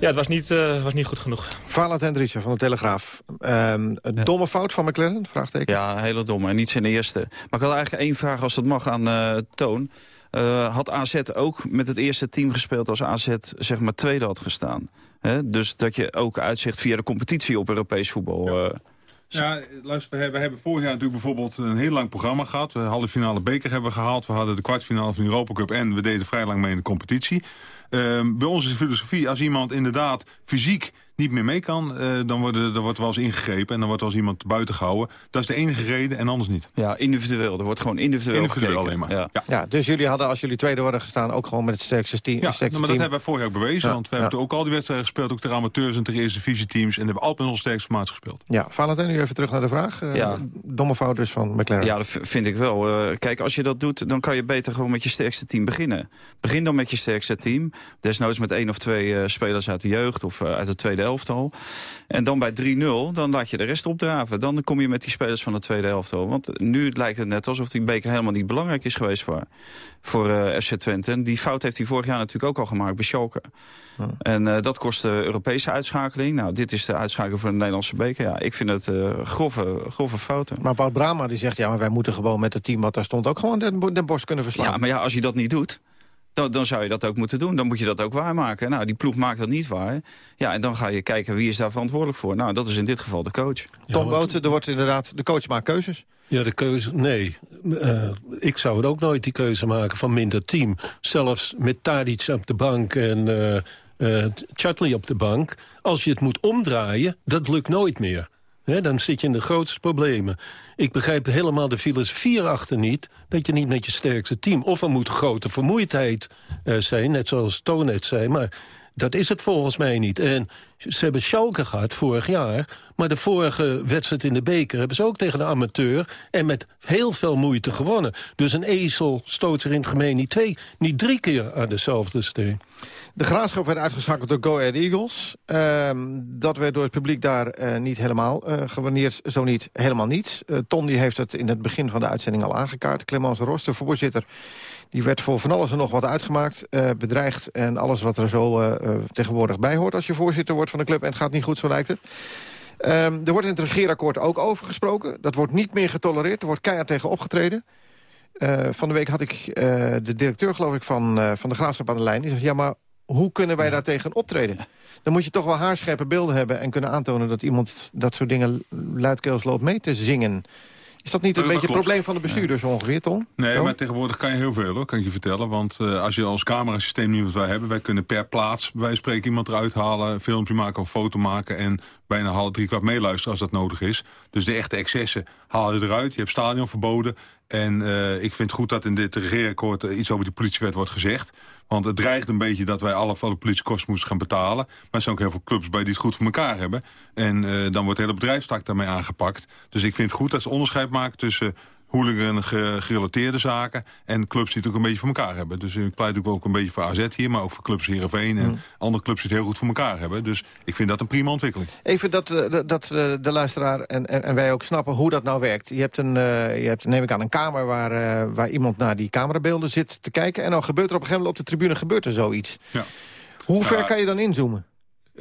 ja, het was niet, eh, was niet goed genoeg. Valent Hendrickse van de Telegraaf. Ehm, een domme fout van McLaren? Vraagteken. Ja, een hele domme. En niet zijn eerste. Maar ik had eigenlijk één vraag, als dat mag, aan eh, Toon. eh, had AZ ook met het eerste team gespeeld als AZ zeg maar tweede had gestaan. Hè? Dus dat je ook uitzicht via de competitie op Europees voetbal... eh, Ja, luister, we hebben, we hebben vorig jaar natuurlijk bijvoorbeeld een heel lang programma gehad. We halve finale beker hebben we gehaald. We hadden de kwartfinale van de Europa Cup en we deden vrij lang mee in de competitie. Ehm, bij ons is de filosofie, als iemand inderdaad fysiek niet meer mee kan... eh, dan, worden, dan wordt wel eens ingegrepen en dan wordt wel eens iemand buiten gehouden. Dat is de enige reden en anders niet. Ja, individueel. Er wordt gewoon individueel Individueel gekeken. alleen maar. Ja. Ja, dus jullie hadden, als jullie tweede worden gestaan... ook gewoon met het sterkste team. Ja, sterkste maar dat team. hebben we vorig jaar ook bewezen. Ja, Want we ja. hebben ook al die wedstrijden gespeeld. Ook tegen amateurs en tegen eerste divisieteams. En hebben altijd met onze sterkste maat gespeeld. Ja, Valentijn, nu even terug naar de vraag. Eh, Ja. Domme fout dus van McLaren. Ja, dat vind ik wel. Eh, kijk, als je dat doet, dan kan je beter gewoon met je sterkste team beginnen. Begin dan met je sterkste team. Desnoods met één of twee eh, spelers uit de jeugd of uit het tweede elftal. En dan bij 3-0, dan laat je de rest opdraven. Dan kom je met die spelers van de tweede elftal. Want nu lijkt het net alsof die beker helemaal niet belangrijk is geweest voor, voor eh, FC Twente. En die fout heeft hij vorig jaar natuurlijk ook al gemaakt bij Schalke. En eh, dat kost de Europese uitschakeling. Nou, dit is de uitschakeling voor de Nederlandse beker. Ja, ik vind het eh, grove, grove fouten. Maar Wout Brama die zegt, ja, maar wij moeten gewoon met het team wat daar stond... ook gewoon Den, Den Bosch kunnen verslaan. Ja, maar ja, als je dat niet doet, dan, dan zou je dat ook moeten doen. Dan moet je dat ook waarmaken. Nou, die ploeg maakt dat niet waar. Ja, en dan ga je kijken wie is daar verantwoordelijk voor. Nou, dat is in dit geval de coach. Tom Boten, er wordt inderdaad, de coach maakt keuzes. Ja, de keuze, nee. Eh, ik zou het ook nooit die keuze maken van minder team. Zelfs met Tadic op de bank en eh eh, Chatley op de bank. Als je het moet omdraaien, dat lukt nooit meer. Hè, dan zit je in de grootste problemen. Ik begrijp helemaal de filosofie erachter niet... dat je niet met je sterkste team... of er moet grote vermoeidheid eh, zijn, net zoals Toon net zei... maar dat is het volgens mij niet. En ze hebben Schalke gehad vorig jaar... maar de vorige wedstrijd in de beker hebben ze ook tegen de amateur... en met heel veel moeite gewonnen. Dus een ezel stoot zich in het gemeen niet twee, niet drie keer aan dezelfde steen. De Graafschap werd uitgeschakeld door Go Ahead Eagles. Ehm, dat werd door het publiek daar eh, niet helemaal eh gewaneerd, zo niet helemaal niets. Eh, Ton die heeft het in het begin van de uitzending al aangekaart. Clemens Rost, de voorzitter, die werd voor van alles en nog wat uitgemaakt. eh, bedreigd en alles wat er zo eh, eh, tegenwoordig bij hoort... als je voorzitter wordt van de club en het gaat niet goed, zo lijkt het. Ehm, er wordt in het regeerakkoord ook over gesproken. Dat wordt niet meer getolereerd, er wordt keihard tegen opgetreden. Van de week had ik de directeur, geloof ik, van, van de Graafschap aan de lijn. Die zegt, ja, maar hoe kunnen wij daar tegen optreden? Dan moet je toch wel haarscherpe beelden hebben... en kunnen aantonen dat iemand dat soort dingen luidkeels loopt mee te zingen. Is dat niet een Ja, dat beetje het probleem van de bestuurders ongeveer, Tom? Nee, Tom? maar tegenwoordig kan je heel veel, hoor, kan ik je vertellen. Want eh, als je als camerasysteem niet wat wij hebben... wij kunnen per plaats, wij spreken iemand eruit halen... een filmpje maken of foto maken... en bijna half drie kwart meeluisteren als dat nodig is. Dus de echte excessen haal je eruit. Je hebt stadion verboden. En eh, ik vind het goed dat in dit regeerakkoord eh, iets over die politiewet wordt gezegd. Want het dreigt een beetje dat wij alle, alle politiekosten moeten gaan betalen. Maar er zijn ook heel veel clubs bij die het goed voor elkaar hebben. En eh, dan wordt het hele bedrijfstak daarmee aangepakt. Dus ik vind het goed dat ze onderscheid maken tussen hooligan ge- gerelateerde zaken... en clubs die het ook een beetje voor elkaar hebben. Dus ik pleit ook een beetje voor AZ hier... maar ook voor clubs Heerenveen en andere clubs die het heel goed voor elkaar hebben. Dus ik vind dat een prima ontwikkeling. Even dat, eh, dat- eh, de luisteraar en, en, en wij ook snappen hoe dat nou werkt. Je hebt, een, eh, je hebt neem ik aan, een kamer waar, waar iemand naar die camerabeelden zit te kijken... en dan gebeurt er op een gegeven moment op de tribune gebeurt er zoiets. Ja. Hoe ver kan je dan inzoomen?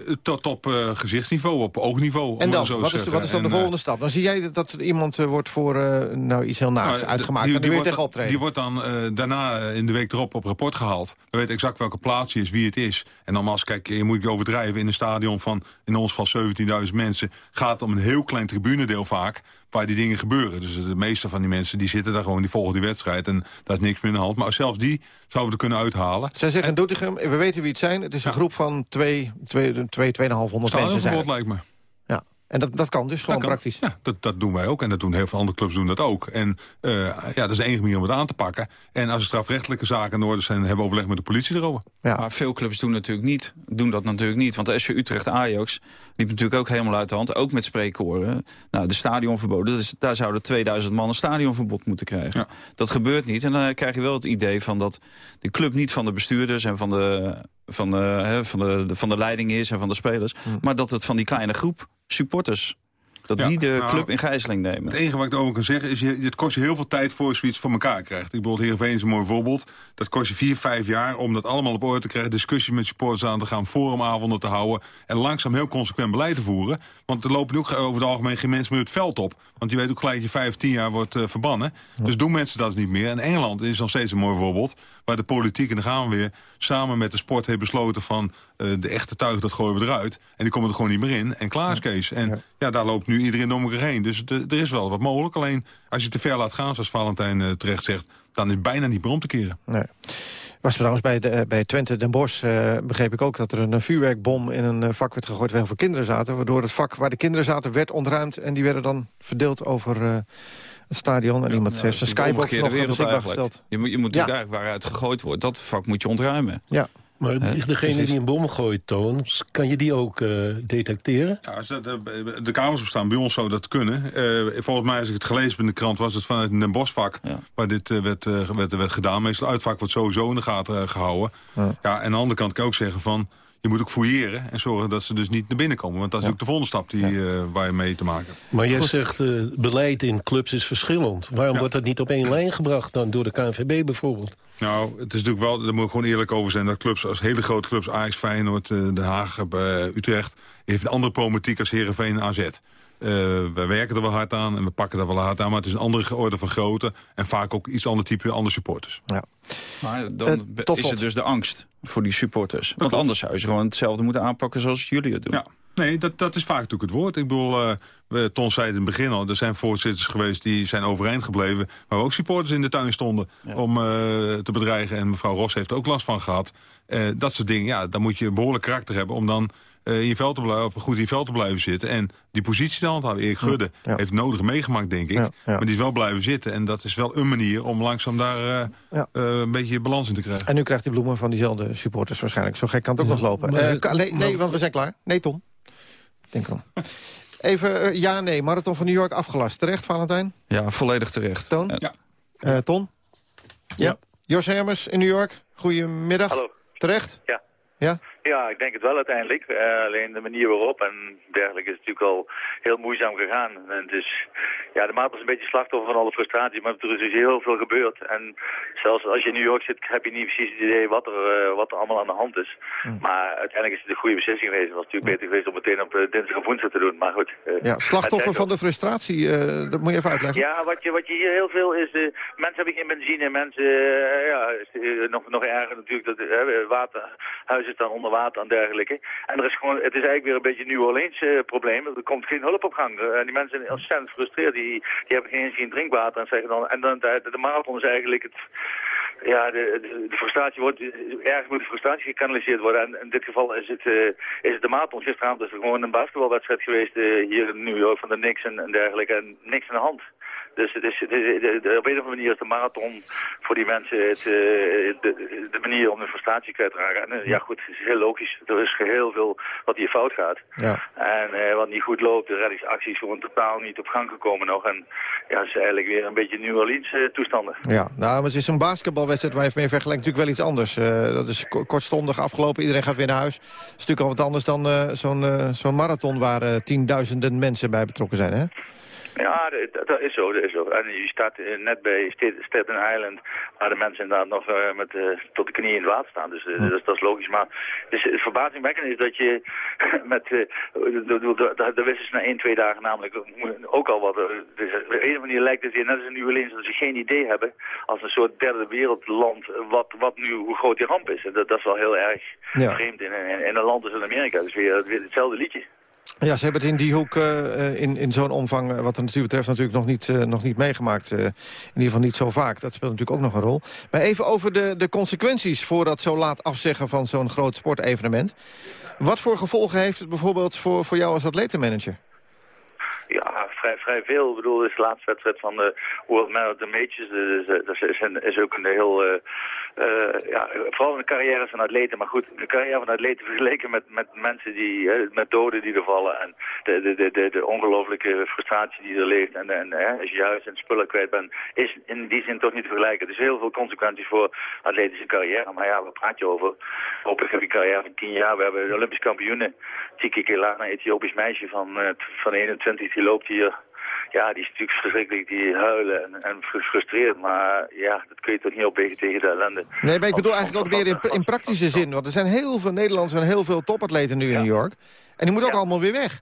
Eh, Tot op eh, gezichtsniveau, op oogniveau. En dan, zo wat is, wat is dan de En, eh, volgende stap? Dan zie jij dat iemand wordt voor nou, iets heel naars Nou, uitgemaakt... die- en die dan wordt- tegen optreden. Die wordt dan daarna in de week erop op rapport gehaald. We weten exact welke plaats hij is, wie het is. En nogmaals, kijk, je moet je overdrijven. In een stadion van, in ons geval 17.000 mensen... gaat het om een heel klein tribunedeel vaak waar die dingen gebeuren. Dus de meeste van die mensen die zitten daar gewoon, die volgen die wedstrijd... en daar is niks meer in de hand. Maar zelfs die zouden we er kunnen uithalen. Zij zeggen in Doetinchem, we weten wie het zijn. Het is een groep van 2, 2, 2, 2,500 mensen. Eigenlijk. lijkt me. Ja. En dat, dat kan dus gewoon kan. praktisch. Ja, dat, dat doen wij ook. En dat doen heel veel andere clubs doen dat ook. En eh, ja, dat is de enige manier om het aan te pakken. En als er strafrechtelijke zaken in orde zijn... hebben we overleg met de politie erover. Maar veel clubs doen, natuurlijk niet, doen dat natuurlijk niet. Want de SV Utrecht Ajax liep natuurlijk ook helemaal uit de hand. Ook met spreekkoren. Nou, de stadionverboden, dat is, daar zouden 2000 man een stadionverbod moeten krijgen. Dat gebeurt niet. En dan krijg je wel het idee van dat de club niet van de bestuurders... en van de, van de, van de, van de leiding is en van de spelers. Maar dat het van die kleine groep supporters Dat Ja, die de nou, club in gijzeling nemen. Het enige wat ik erover kan zeggen is, het kost je heel veel tijd voor je zoiets voor elkaar krijgt. Ik bedoel, Heerenveen is een mooi voorbeeld. Dat kost je vier, vijf jaar om dat allemaal op orde te krijgen. Discussies met supporters aan te gaan, forumavonden te houden. En langzaam heel consequent beleid te voeren. Want er lopen nu ook over het algemeen geen mensen meer het veld op. Want je weet ook gelijk je vijf, tien jaar wordt eh, verbannen. Dus doen mensen dat niet meer. En Engeland is nog steeds een mooi voorbeeld. Waar de politiek, en dan gaan we weer, samen met de sport heeft besloten van... eh, de echte tuig, dat gooien we eruit. En die komen er gewoon niet meer in. En klaar is Kees. En ja. daar loopt nu iedereen om elkaar heen. Dus de- er is wel wat mogelijk. Alleen als je te ver laat gaan, zoals Valentijn eh, terecht zegt... dan is het bijna niet meer om te keren. Nee. Was trouwens bij, de, bij Twente Den Bosch eh, begreep ik ook dat er een eh, vuurwerkbom in een eh, vak werd gegooid waar heel veel kinderen zaten. Waardoor het vak waar de kinderen zaten werd ontruimd en die werden dan verdeeld over eh, het stadion. En iemand Ja, heeft een skybox nog beschikbaar gesteld. Je moet, je moet Ja. natuurlijk eigenlijk waaruit gegooid wordt, dat vak moet je ontruimen. Ja. Maar degene Precies. die een bom gooit, Toon, kan je die ook eh, detecteren? Ja, als dat, eh, de kamers bestaan bij ons zou dat kunnen. Eh, volgens mij, als ik het gelezen heb in de krant... was het vanuit een bosvak waar dit werd, werd, werd gedaan. Meestal uitvak wordt sowieso in de gaten eh, gehouden. Ja. en aan de andere kant kan ik ook zeggen van... je moet ook fouilleren en zorgen dat ze dus niet naar binnen komen. Want dat is ook de volgende stap die, eh, waar je mee te maken hebt. Maar jij zegt, eh, beleid in clubs is verschillend. Waarom wordt dat niet op één lijn gebracht dan door de KNVB bijvoorbeeld? Nou, het is natuurlijk wel, daar moet ik gewoon eerlijk over zijn... dat clubs als hele grote clubs, Ajax, Feyenoord, eh, Den Haag, Utrecht... heeft een andere problematiek als Heerenveen en AZ. Eh wij werken er wel hard aan en we pakken er wel hard aan... maar het is een andere orde van grootte... en vaak ook iets ander type andere supporters. Ja. Maar dan Eh, is het dus de angst voor die supporters. Want anders zou je ze gewoon hetzelfde moeten aanpakken zoals jullie het doen. Ja. Nee, dat, dat is vaak natuurlijk het woord. Ik bedoel, eh, we, Ton zei het in het begin al... er zijn voorzitters geweest die zijn overeind gebleven... waar ook supporters in de tuin stonden om eh, te bedreigen. En mevrouw Ros heeft er ook last van gehad. Eh, dat soort dingen, ja, dan moet je behoorlijk karakter hebben... om dan eh, in je veld te blijven, goed in je veld te blijven zitten. En die positie te handhaven. Erik Gudde heeft nodig meegemaakt, denk ik. Maar die is wel blijven zitten. En dat is wel een manier om langzaam daar eh, Ja. eh, een beetje balans in te krijgen. En nu krijgt hij bloemen van diezelfde supporters waarschijnlijk. Zo gek kan het ook nog lopen. maar- Eh, nee, nee, want we zijn klaar. Nee, Tom. Denk erom. Even ja, nee. Marathon van New York afgelast. Terecht, Valentijn? Ja, volledig terecht. Toon? Ja. Eh, Ton? Ja. Jos Hermers in New York. Goedemiddag. Hallo. Terecht? Ja. Ja? Ja, ik denk het wel uiteindelijk. Eh, alleen de manier waarop en dergelijke is natuurlijk al heel moeizaam gegaan. En het is, ja, de maat was een beetje slachtoffer van alle frustratie, maar er is dus heel veel gebeurd. En zelfs als je in New York zit, heb je niet precies het idee wat er, eh, wat er allemaal aan de hand is. Maar uiteindelijk is het een goede beslissing geweest. Het was natuurlijk beter geweest om meteen op eh, dinsdag of woensdag te doen. Maar goed. Ja, slachtoffer van de frustratie. dat moet je even uitleggen. ja, wat je, wat je hier heel veel is, mensen hebben geen benzine, mensen, ja, nog, nog erger natuurlijk, dat uh, waterhuizen staan onder water en dergelijke. En er is gewoon, het is eigenlijk weer een beetje een New Orleans eh, probleem, er komt geen hulp op gang. Eh, En die mensen zijn ontzettend gefrustreerd, die, die hebben geen, drinkwater en zeggen dan, en dan de, de marathon is eigenlijk het, ja, de, de, frustratie wordt, ergens moet de frustratie gekanaliseerd worden. En in dit geval is het, eh, is het de marathon. Gisteravond is er gewoon een basketbalwedstrijd geweest eh, hier in New York van de Knicks en, en dergelijke. En niks aan de hand. Dus het is, het is- de- de- op een of andere manier is de marathon voor die mensen het, eh, de, de manier om hun frustratie kwijt te raken. En eh, ja goed, het is heel logisch. Er is heel veel wat hier fout gaat. Ja. En eh, wat niet goed loopt, de reddingsacties gewoon totaal niet op gang gekomen nog. En ja, het is eigenlijk weer een beetje New Orleans eh, toestanden. Ja, nou, maar het is een basketbalwedstrijd waar je mee vergelijkt natuurlijk wel iets anders. Dat is ko- kortstondig afgelopen, iedereen gaat weer naar huis. Dat is natuurlijk al wat anders dan zo'n marathon waar tienduizenden mensen bij betrokken zijn, hè? Ja, dat- is zo, dat is zo. En je staat eh, net bij Sta- Staten Island, waar de mensen inderdaad nog eh, met, eh, tot de knieën in het water staan. Dus eh, dat, is- dat is logisch. Maar dus, het verbazingwekkende is dat je met, de wisten ze na één, twee dagen namelijk ook al wat. Dus op de ene manier lijkt het hier net als in New Orleans dat ze geen idee hebben als een soort derde wereldland wat, wat nu, hoe groot die ramp is. En dat, dat is wel heel erg Ja. vreemd in, in, in een land als in Amerika. Dus weer, weer hetzelfde liedje. Ja, ze hebben het in die hoek eh, eh, in, in zo'n omvang, eh, wat de natuur betreft, natuurlijk nog niet, nog niet meegemaakt. in ieder geval niet zo vaak. Dat speelt natuurlijk ook nog een rol. Maar even over de, de consequenties voor dat zo laat afzeggen van zo'n groot sportevenement. Wat voor gevolgen heeft het bijvoorbeeld voor, voor jou als atletenmanager? Ja, vrij, vrij veel. Ik bedoel, het is de laatste wedstrijd van de World the Majors. Dat is, is ook een heel, eh, eh, ja, vooral in de carrière van atleten. Maar goed, de carrière van atleten vergeleken met, met mensen die, uh, met doden die er vallen. En de, de, de, de, ongelooflijke frustratie die er leeft. En, en als je huis en spullen kwijt bent, is in die zin toch niet te vergelijken. Dus heel veel consequenties voor atletische carrière. Maar ja, wat praat je over? Hopelijk heb je carrière van 10 jaar. We hebben Olympisch kampioenen. Tiki Kelar, een Ethiopisch meisje van, uh, van 21, die loopt hier ja, die is natuurlijk verschrikkelijk, die huilen en, en gefrustreerd. Maar ja, dat kun je toch niet opwegen tegen de ellende. Nee, maar ik bedoel eigenlijk ook meer in, in praktische zin. Want er zijn heel veel Nederlanders en heel veel topatleten nu in New York. En die moeten ook allemaal weer weg.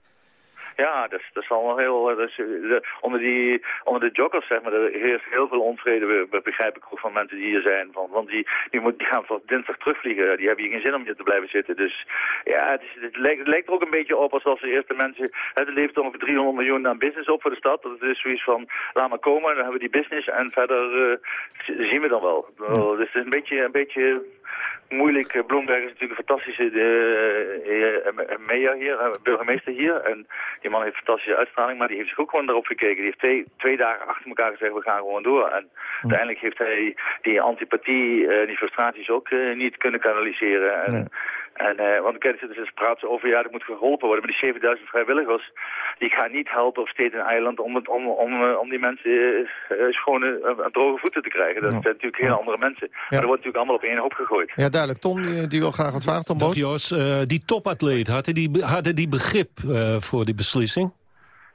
Ja, dat, dat is allemaal heel... Dat is, de, onder, die, onder de joggers, zeg maar, er heerst heel veel onvrede, begrijp ik ook van mensen die hier zijn. Van, want die, die, moet, die gaan voor dinsdag terugvliegen. Die hebben hier geen zin om hier te blijven zitten. Dus ja, het, is, het, lijkt, het lijkt er ook een beetje op alsof de eerste mensen... Het levert ongeveer 300 miljoen aan business op voor de stad. Dat is zoiets van, laat maar komen, dan hebben we die business en verder uh, zien we dan wel. Dus het is een beetje... Een beetje moeilijk. Bloemberg is natuurlijk een fantastische uh, uh, hier, burgemeester hier. En die man heeft een fantastische uitstraling, maar die heeft zich ook gewoon daarop gekeken. Die heeft twee, twee dagen achter elkaar gezegd, we gaan gewoon door. En uiteindelijk heeft hij die antipathie, die frustraties ook niet kunnen kanaliseren. En, en, uh, want kijk, ze praten over, ja, dat moet geholpen worden. Maar die 7000 vrijwilligers, die gaan niet helpen op State Island om, het, om, om, om die mensen uh, schone, uh, droge voeten te krijgen. Dat zijn natuurlijk heel andere mensen. Maar dat wordt natuurlijk allemaal op één hoop gegooid. Ja, duidelijk. Ton, die wil graag wat vragen, Tom Boot. Jos, die topatleet, hadden die, hadden die begrip voor die beslissing?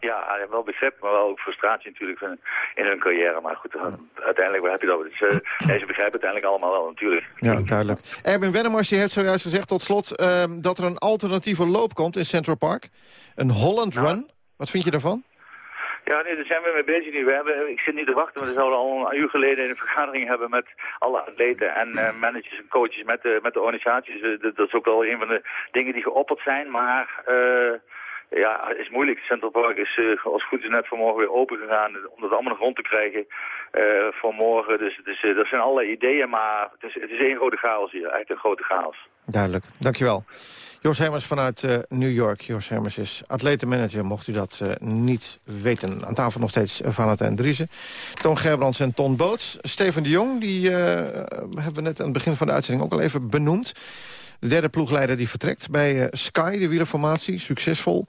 Ja, wel begrip, maar wel ook frustratie natuurlijk in hun carrière. Maar goed, uiteindelijk, waar heb je dat? Dus, uh, ze begrijpen uiteindelijk allemaal wel, natuurlijk. Ja, duidelijk. Erwin Wennemars, je hebt zojuist gezegd tot slot... Uh, dat er een alternatieve loop komt in Central Park. Een Holland Run. Wat vind je daarvan? Ja, nee, daar zijn we mee bezig nu. We hebben, ik zit niet te wachten, maar we zouden al een uur geleden een vergadering hebben met alle atleten en uh, managers en coaches met de, met de organisaties. dat is ook wel een van de dingen die geopperd zijn, maar... Uh, ja, het is moeilijk. Central Park is uh, als goed is net vanmorgen weer open gegaan om dat allemaal nog rond te krijgen uh, voor morgen. Dus, dus dat zijn allerlei ideeën, maar het is, het is één grote chaos hier. Eigenlijk een grote chaos. Duidelijk. Dankjewel. Jos Hermers vanuit New York. Jos Hermers is atletenmanager, mocht u dat niet weten. Aan tafel nog steeds Valentijn Driessen. Toon Gerbrands en Ton Boots. Steven de Jong, die hebben we net aan het begin van de uitzending ook al even benoemd. De derde ploegleider die vertrekt bij uh, Sky, de wielerformatie, succesvol.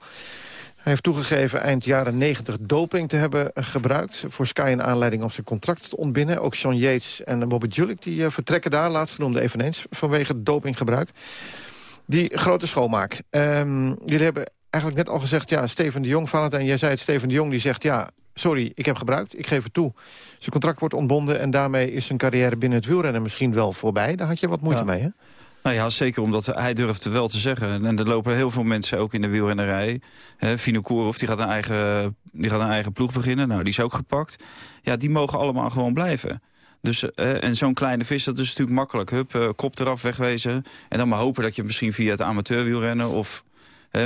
Hij heeft toegegeven eind jaren 90 doping te hebben gebruikt... voor Sky in aanleiding om zijn contract te ontbinden. Ook Sean Yates en Bobby Julik die uh, vertrekken daar, laatstgenoemde eveneens... vanwege dopinggebruik. Die grote schoonmaak. Um, jullie hebben eigenlijk net al gezegd, ja, Steven de Jong, Valentijn, jij zei het, Steven de Jong die zegt... ja, sorry, ik heb gebruikt, ik geef het toe. Zijn contract wordt ontbonden en daarmee is zijn carrière binnen het wielrennen misschien wel voorbij. Daar had je wat moeite mee, hè? Nou ja, zeker omdat hij durfde wel te zeggen. En er lopen heel veel mensen ook in de wielrennerij. Vino Kourov, die gaat, een eigen, die gaat een eigen ploeg beginnen. Nou, die is ook gepakt. Ja, die mogen allemaal gewoon blijven. Dus, uh, en zo'n kleine vis, dat is natuurlijk makkelijk. Hup, uh, kop eraf, wegwezen. En dan maar hopen dat je misschien via het amateurwielrennen... of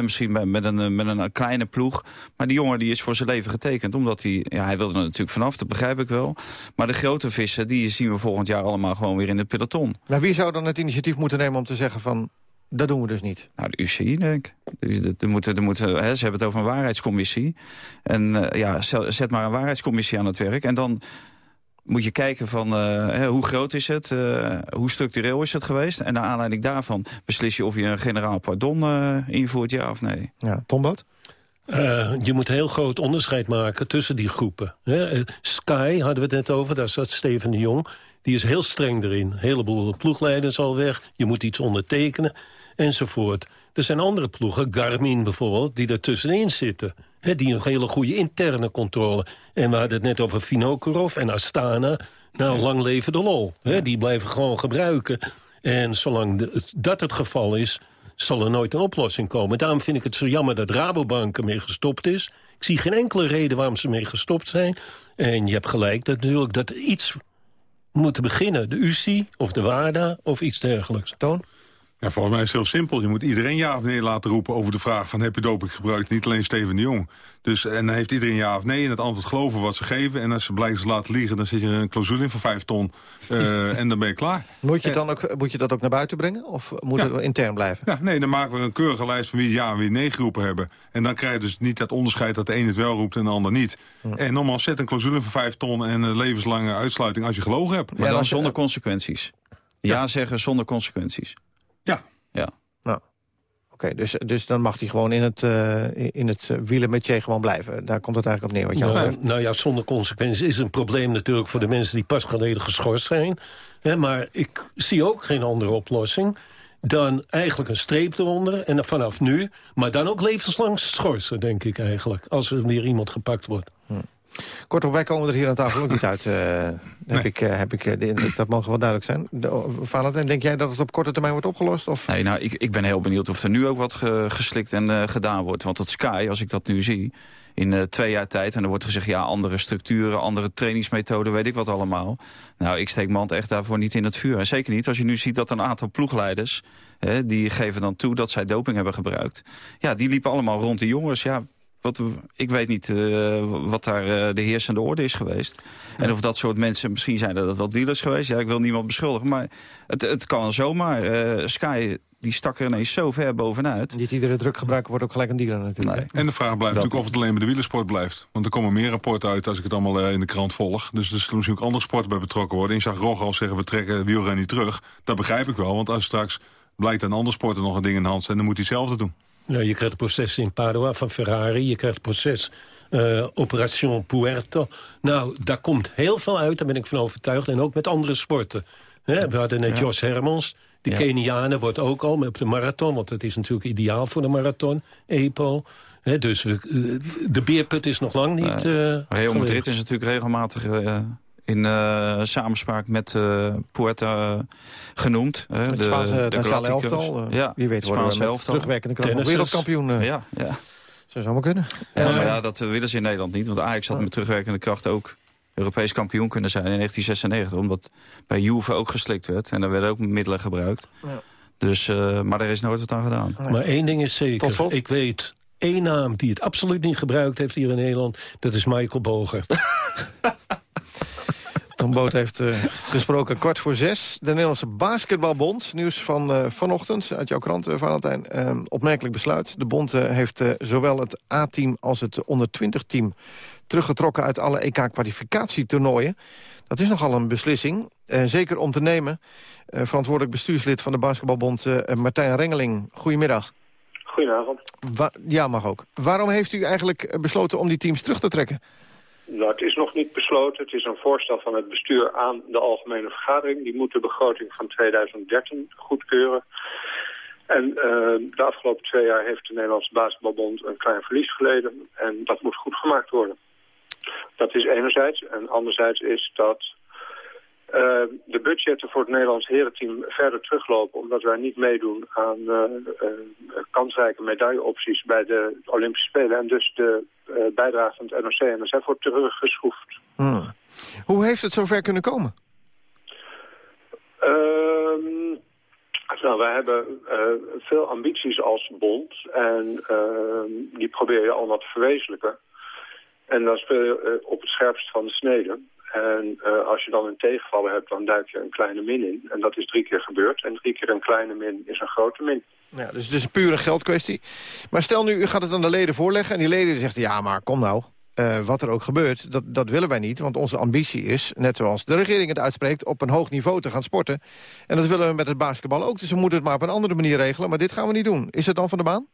misschien met een, met een kleine ploeg. Maar die jongen die is voor zijn leven getekend. Omdat hij, ja, hij wilde er natuurlijk vanaf, dat begrijp ik wel. Maar de grote vissen, die zien we volgend jaar allemaal gewoon weer in het peloton. Maar wie zou dan het initiatief moeten nemen om te zeggen van... Dat doen we dus niet. Nou, de UCI, denk ik. Dus de, moeten, de moeten, hè, ze hebben het over een waarheidscommissie. En uh, ja, zet maar een waarheidscommissie aan het werk. En dan moet je kijken van uh, hoe groot is het, uh, hoe structureel is het geweest. En naar aanleiding daarvan beslis je of je een generaal pardon uh, invoert, ja of nee. Ja, Tomboot? je moet een heel groot onderscheid maken tussen die groepen. Sky hadden we het net over, daar zat Steven de Jong. Die is heel streng erin. Een heleboel ploegleiders al weg. Je moet iets ondertekenen, enzovoort. Er zijn andere ploegen, Garmin bijvoorbeeld, die ertussenin zitten die een hele goede interne controle. En we hadden het net over Vinokurov en Astana. Nou, lang leven de lol. die blijven gewoon gebruiken. En zolang dat het geval is, zal er nooit een oplossing komen. Daarom vind ik het zo jammer dat Rabobank ermee gestopt is. Ik zie geen enkele reden waarom ze mee gestopt zijn. En je hebt gelijk dat natuurlijk dat iets moet beginnen. De UCI of de WADA of iets dergelijks. Toon? Ja, volgens mij is het heel simpel. Je moet iedereen ja of nee laten roepen over de vraag van heb je doping gebruikt. Niet alleen Steven de Jong. Dus, en dan heeft iedereen ja of nee en het antwoord geloven wat ze geven. En als ze blijven ze laten liegen, dan zit je een clausule in van vijf ton. Uh, en dan ben je klaar. Moet je, dan ook, moet je dat ook naar buiten brengen? Of moet het intern blijven? Ja, nee, dan maken we een keurige lijst van wie ja en wie nee geroepen hebben. En dan krijg je dus niet dat onderscheid dat de een het wel roept en de ander niet. En normaal zet een clausule van vijf ton en levenslange uitsluiting als je gelogen hebt. Maar dan zonder consequenties. ja zeggen zonder consequenties. Ja. Ja. Nou, Oké, dus, dus dan mag hij gewoon in het, uh, in het wielen met je gewoon blijven. Daar komt het eigenlijk op neer. Wat jou nou, nou ja, zonder consequenties is een probleem natuurlijk voor de mensen die pas geleden geschorst zijn. maar ik zie ook geen andere oplossing dan eigenlijk een streep eronder. En vanaf nu, maar dan ook levenslang schorsen, denk ik eigenlijk. Als er weer iemand gepakt wordt. Hm. Kortom, wij komen er hier aan tafel ook niet uit. Uh, heb ik, uh, heb ik de indruk, dat mogen wel duidelijk zijn. De, Valentijn, denk jij dat het op korte termijn wordt opgelost? Of? Nee, nou, ik, ik ben heel benieuwd of er nu ook wat ge, geslikt en uh, gedaan wordt. Want het Sky, als ik dat nu zie, in twee jaar tijd... en er wordt gezegd, ja, andere structuren, andere trainingsmethoden, weet ik wat allemaal. Nou, ik steek mijn hand echt daarvoor niet in het vuur. En zeker niet als je nu ziet dat een aantal ploegleiders... Hè, die geven dan toe dat zij doping hebben gebruikt. Ja, die liepen allemaal rond de jongens. Ja, wat, ik weet niet uh, wat daar uh, de heersende orde is geweest. Ja. En of dat soort mensen, misschien zijn dat wel dealers geweest. Ja, ik wil niemand beschuldigen, maar het, het kan zomaar. Uh, Sky die stak er ineens zo ver bovenuit. Niet iedere druggebruiker wordt ook gelijk een dealer natuurlijk. Nee. En de vraag blijft dat natuurlijk of het alleen bij de wielersport blijft. Want er komen meer rapporten uit als ik het allemaal in de krant volg. Dus er zullen misschien ook andere sporten bij betrokken worden. En je zag Rog al zeggen, we trekken wielrennen niet terug. Dat begrijp ik wel, want als straks blijkt een andere sporten nog een ding in de hand zijn... dan moet hij hetzelfde doen. Nou, je krijgt het proces in Padua van Ferrari. Je krijgt het proces uh, Operation Puerto. Nou, daar komt heel veel uit, daar ben ik van overtuigd. En ook met andere sporten. He, we hadden net ja. Jos Hermans. De ja. Kenianen wordt ook al op de marathon. Want het is natuurlijk ideaal voor de marathon. EPO. He, dus we, de beerput is nog lang niet... Uh, Real Madrid is natuurlijk regelmatig... Uh, in uh, samenspraak met uh, Puerta genoemd. Uh, het Spaanse de, de elftal. ja, wie weet worden we met terugwerkende kracht wereldkampioen. ja, ja. Zou zomaar kunnen. Ja, maar ja, dat willen ze in Nederland niet. Want Ajax had met terugwerkende kracht ook Europees kampioen kunnen zijn in 1996. Omdat bij Juve ook geslikt werd. En er werden ook middelen gebruikt. Ja. Dus, maar er is nooit wat aan gedaan. Maar één ding is zeker. Ik weet één naam die het absoluut niet gebruikt heeft hier in Nederland. Dat is Michael Boger. Tom Boot heeft uh, gesproken kort voor zes. De Nederlandse Basketbalbond, nieuws van uh, vanochtend uit jouw krant, uh, Valentijn. opmerkelijk besluit. De bond heeft zowel het A-team als het onder 20-team teruggetrokken uit alle EK-kwalificatietoernooien. Dat is nogal een beslissing, zeker om te nemen. verantwoordelijk bestuurslid van de Basketbalbond Martijn Rengeling. Goedemiddag. Goedenavond. Wa ja, mag ook. Waarom heeft u eigenlijk besloten om die teams terug te trekken? Nou, het is nog niet besloten. Het is een voorstel van het bestuur aan de Algemene Vergadering. Die moet de begroting van 2013 goedkeuren. En uh, de afgelopen twee jaar heeft de Nederlandse Basketbalbond een klein verlies geleden. En dat moet goed gemaakt worden. Dat is enerzijds. En anderzijds is dat uh, de budgetten voor het Nederlands herenteam verder teruglopen... omdat wij niet meedoen aan uh, uh, kansrijke medailleopties bij de Olympische Spelen... en dus de bijdrage van het NOC en NSF wordt teruggeschroefd. Hmm. Hoe heeft het zover kunnen komen? Ehm, nou, wij hebben veel ambities als bond en ehm, die probeer je allemaal te verwezenlijken. En dan speel je op het scherpst van de snede. En uh, als je dan een tegenvaller hebt, dan duik je een kleine min in. En dat is drie keer gebeurd. En drie keer een kleine min is een grote min. Ja, dus het is een pure geldkwestie. Maar stel nu, u gaat het aan de leden voorleggen... en die leden zeggen, ja, maar kom nou, uh, wat er ook gebeurt, dat, dat willen wij niet. Want onze ambitie is, net zoals de regering het uitspreekt... op een hoog niveau te gaan sporten. En dat willen we met het basketbal ook. Dus we moeten het maar op een andere manier regelen. Maar dit gaan we niet doen. Is het dan van de baan?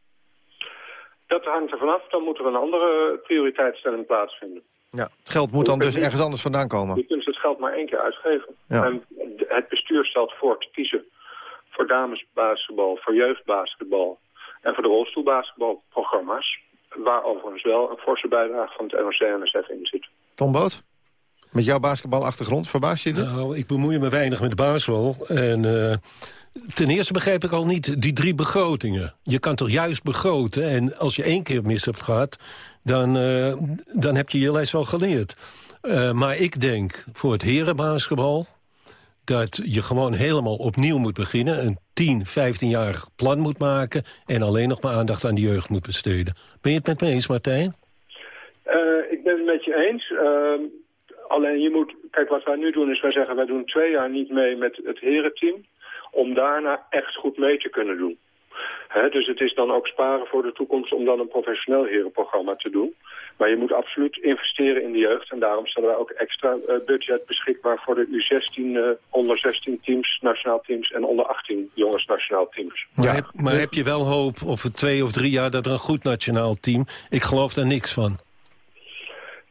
Dat hangt er vanaf. Dan moet er een andere prioriteitsstelling plaatsvinden. Ja, het geld moet dan dus ergens anders vandaan komen. Je kunt het geld maar één keer uitgeven. Ja. En het bestuur stelt voor te kiezen voor damesbasketbal, voor jeugdbasketbal en voor de rolstoelbasketbalprogramma's. Waar overigens wel een forse bijdrage van het NOC-NSF in zit. Tom Boot? Met jouw basketbalachtergrond, verbaas je dit? Nou, ik bemoei me weinig met basketbal. En uh, ten eerste begrijp ik al niet die drie begrotingen. Je kan toch juist begroten en als je één keer mis hebt gehad... dan, uh, dan heb je je les wel geleerd. Uh, maar ik denk voor het herenbasketbal... dat je gewoon helemaal opnieuw moet beginnen... een 10, 15-jarig plan moet maken... en alleen nog maar aandacht aan de jeugd moet besteden. Ben je het met me eens, Martijn? ik ben het met je eens... Ehm, alleen je moet, kijk wat wij nu doen is wij zeggen wij doen twee jaar niet mee met het herenteam om daarna echt goed mee te kunnen doen. Hè, dus het is dan ook sparen voor de toekomst om dan een professioneel herenprogramma te doen. Maar je moet absoluut investeren in de jeugd. En daarom stellen wij ook extra eh, budget beschikbaar voor de U16, eh, onder 16 teams, nationaal teams en onder 18 jongens nationaal teams. Maar, heb, maar heb je wel hoop over twee of drie jaar dat er een goed nationaal team... Ik geloof daar niks van.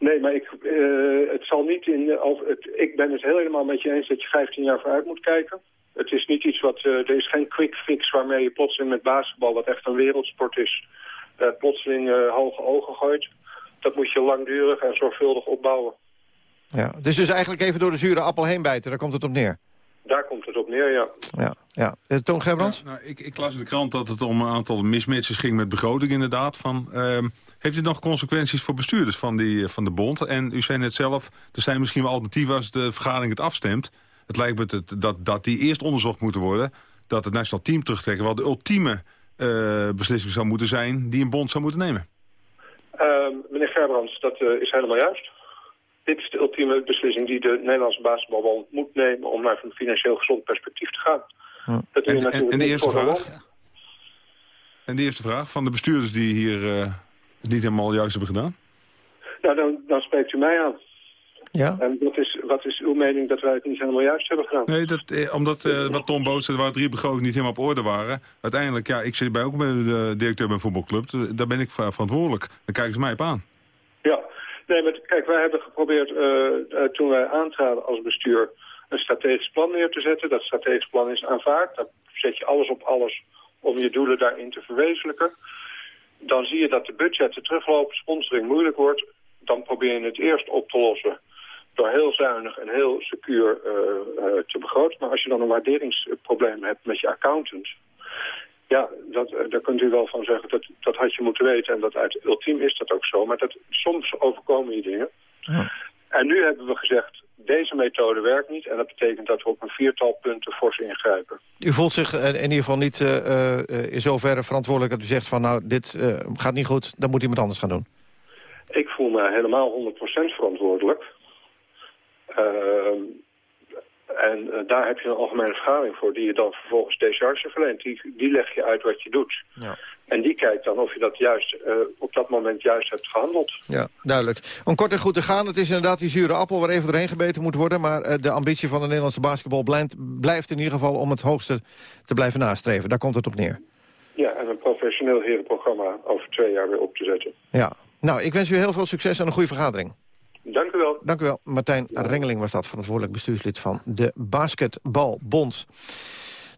Nee, maar ik, eh, het zal niet in... Als het, ik ben het helemaal met je eens dat je 15 jaar vooruit moet kijken. Het is niet iets wat... eh, er is geen quick fix waarmee je plotseling met basketbal, wat echt een wereldsport is, eh, plotseling eh, hoge ogen gooit. Dat moet je langdurig en zorgvuldig opbouwen. Ja. Dus dus eigenlijk even door de zure appel heen bijten, daar komt het op neer. Daar komt het op neer, ja. Ja, ja. Eh, Toon Gerbrands? Nou, ik, ik las in de krant dat het om een aantal mismatches ging met begroting inderdaad. Van, ehm, heeft dit nog consequenties voor bestuurders van, die, van de bond? En u zei net zelf, er zijn misschien wel alternatieven als de vergadering het afstemt. Het lijkt me dat, dat, dat die eerst onderzocht moeten worden. Dat het nationaal team terugtrekken wel de ultieme eh, beslissing zou moeten zijn... die een bond zou moeten nemen. Ehm, meneer Gerbrands, dat eh, is helemaal juist. Dit is de ultieme beslissing die de Nederlandse basketbalbond moet nemen... om naar een financieel gezond perspectief te gaan. Dat doe je En, en, natuurlijk en de eerste vraag? En de eerste vraag van de bestuurders die hier eh, het niet helemaal juist hebben gedaan? Nou, dan, dan spreekt u mij aan. Ja? En wat is, wat is uw mening dat wij het niet helemaal juist hebben gedaan? Nee, dat, eh, omdat eh, wat Tom Boos zei, waren drie begrotingen niet helemaal op orde waren. Uiteindelijk, ja, ik zit bij ook bij de directeur bij een voetbalclub. Eh, Daar ben ik ver- verantwoordelijk. Daar kijken ze mij op aan. Ja, nee, maar kijk, wij hebben geprobeerd eh, eh, toen wij aantraden als bestuur een strategisch plan neer te zetten. Dat strategisch plan is aanvaard. Dan zet je alles op alles om je doelen daarin te verwezenlijken. Dan zie je dat de budgetten teruglopen, sponsoring moeilijk wordt. Dan probeer je het eerst op te lossen door heel zuinig en heel secuur eh, te begroten. Maar als je dan een waarderingsprobleem hebt met je accountant... Ja, dat, eh, daar kunt u wel van zeggen, dat, dat had je moeten weten. En dat uit ultiem is dat ook zo. Maar dat, soms overkomen je dingen. En nu hebben we gezegd, deze methode werkt niet. En dat betekent dat we op een viertal punten fors ingrijpen. U voelt zich in ieder geval niet eh, eh, in zoverre verantwoordelijk dat u zegt van nou, dit gaat niet goed, dan moet iemand anders gaan doen. Ik voel me helemaal 100% verantwoordelijk. En eh, daar heb je een algemene vergadering voor... die je dan vervolgens decharge verleent. Die, die leg je uit wat je doet. Ja. En die kijkt dan of je dat juist eh, op dat moment juist hebt gehandeld. Ja, duidelijk. Om kort en goed te gaan, het is inderdaad die zure appel... waar even doorheen gebeten moet worden. Maar eh, de ambitie van de Nederlandse basketbal blijft, blijft in ieder geval... om het hoogste te blijven nastreven. Daar komt het op neer. Ja, en een professioneel herenprogramma over twee jaar weer op te zetten. Ja. Nou, ik wens u heel veel succes en een goede vergadering. Dank u wel. Dank u wel. Martijn Rengeling was dat, verantwoordelijk bestuurslid van de Basketbalbond.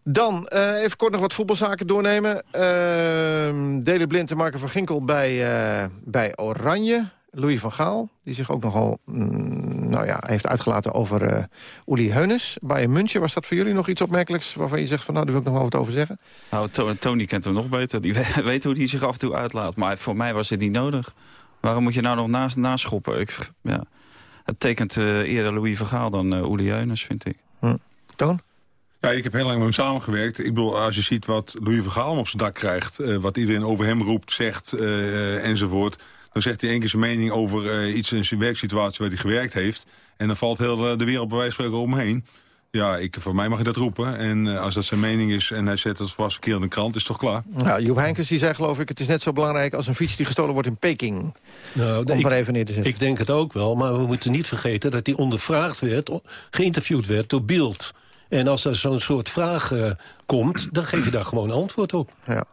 Dan eh, even kort nog wat voetbalzaken doornemen. Uh, Deli Blind en Marco van Ginkel bij, eh, bij Oranje. Louis van Gaal, die zich ook nogal mm, nou ja, heeft uitgelaten over uh, Uli Heunes. Bij München was dat voor jullie nog iets opmerkelijks... waarvan je zegt van nou, daar wil ik nog wel wat over zeggen? Nou, To- Tony kent hem nog beter. Die we- weet hoe hij zich af en toe uitlaat. Maar voor mij was het niet nodig. Waarom moet je nou nog naast, naschoppen? Ik, ja, het tekent eh, eerder Louis van Gaal dan uh, Uli Heunes, vind ik. Toon? Ja, ik heb heel lang met hem samengewerkt. Ik bedoel, als je ziet wat Louis van Gaal op zijn dak krijgt... eh, wat iedereen over hem roept, zegt eh, enzovoort... dan zegt hij één keer zijn mening over eh, iets in zijn werksituatie waar hij gewerkt heeft... en dan valt heel eh, de wereld bij wijze van spreken om hem heen. Ja, ik, voor mij mag je dat roepen. En eh, als dat zijn mening is en hij zet dat was een keer in de krant, is het toch klaar? Ja, Joep Heinkes die zei geloof ik... het is net zo belangrijk als een fiets die gestolen wordt in Peking. Nou, Om ik, maar even neer te zetten. ik denk het ook wel, maar we moeten niet vergeten... dat hij ondervraagd werd, geïnterviewd werd door Beeld. En als er zo'n soort vraag eh, komt, dan geef je daar gewoon antwoord op. Ja.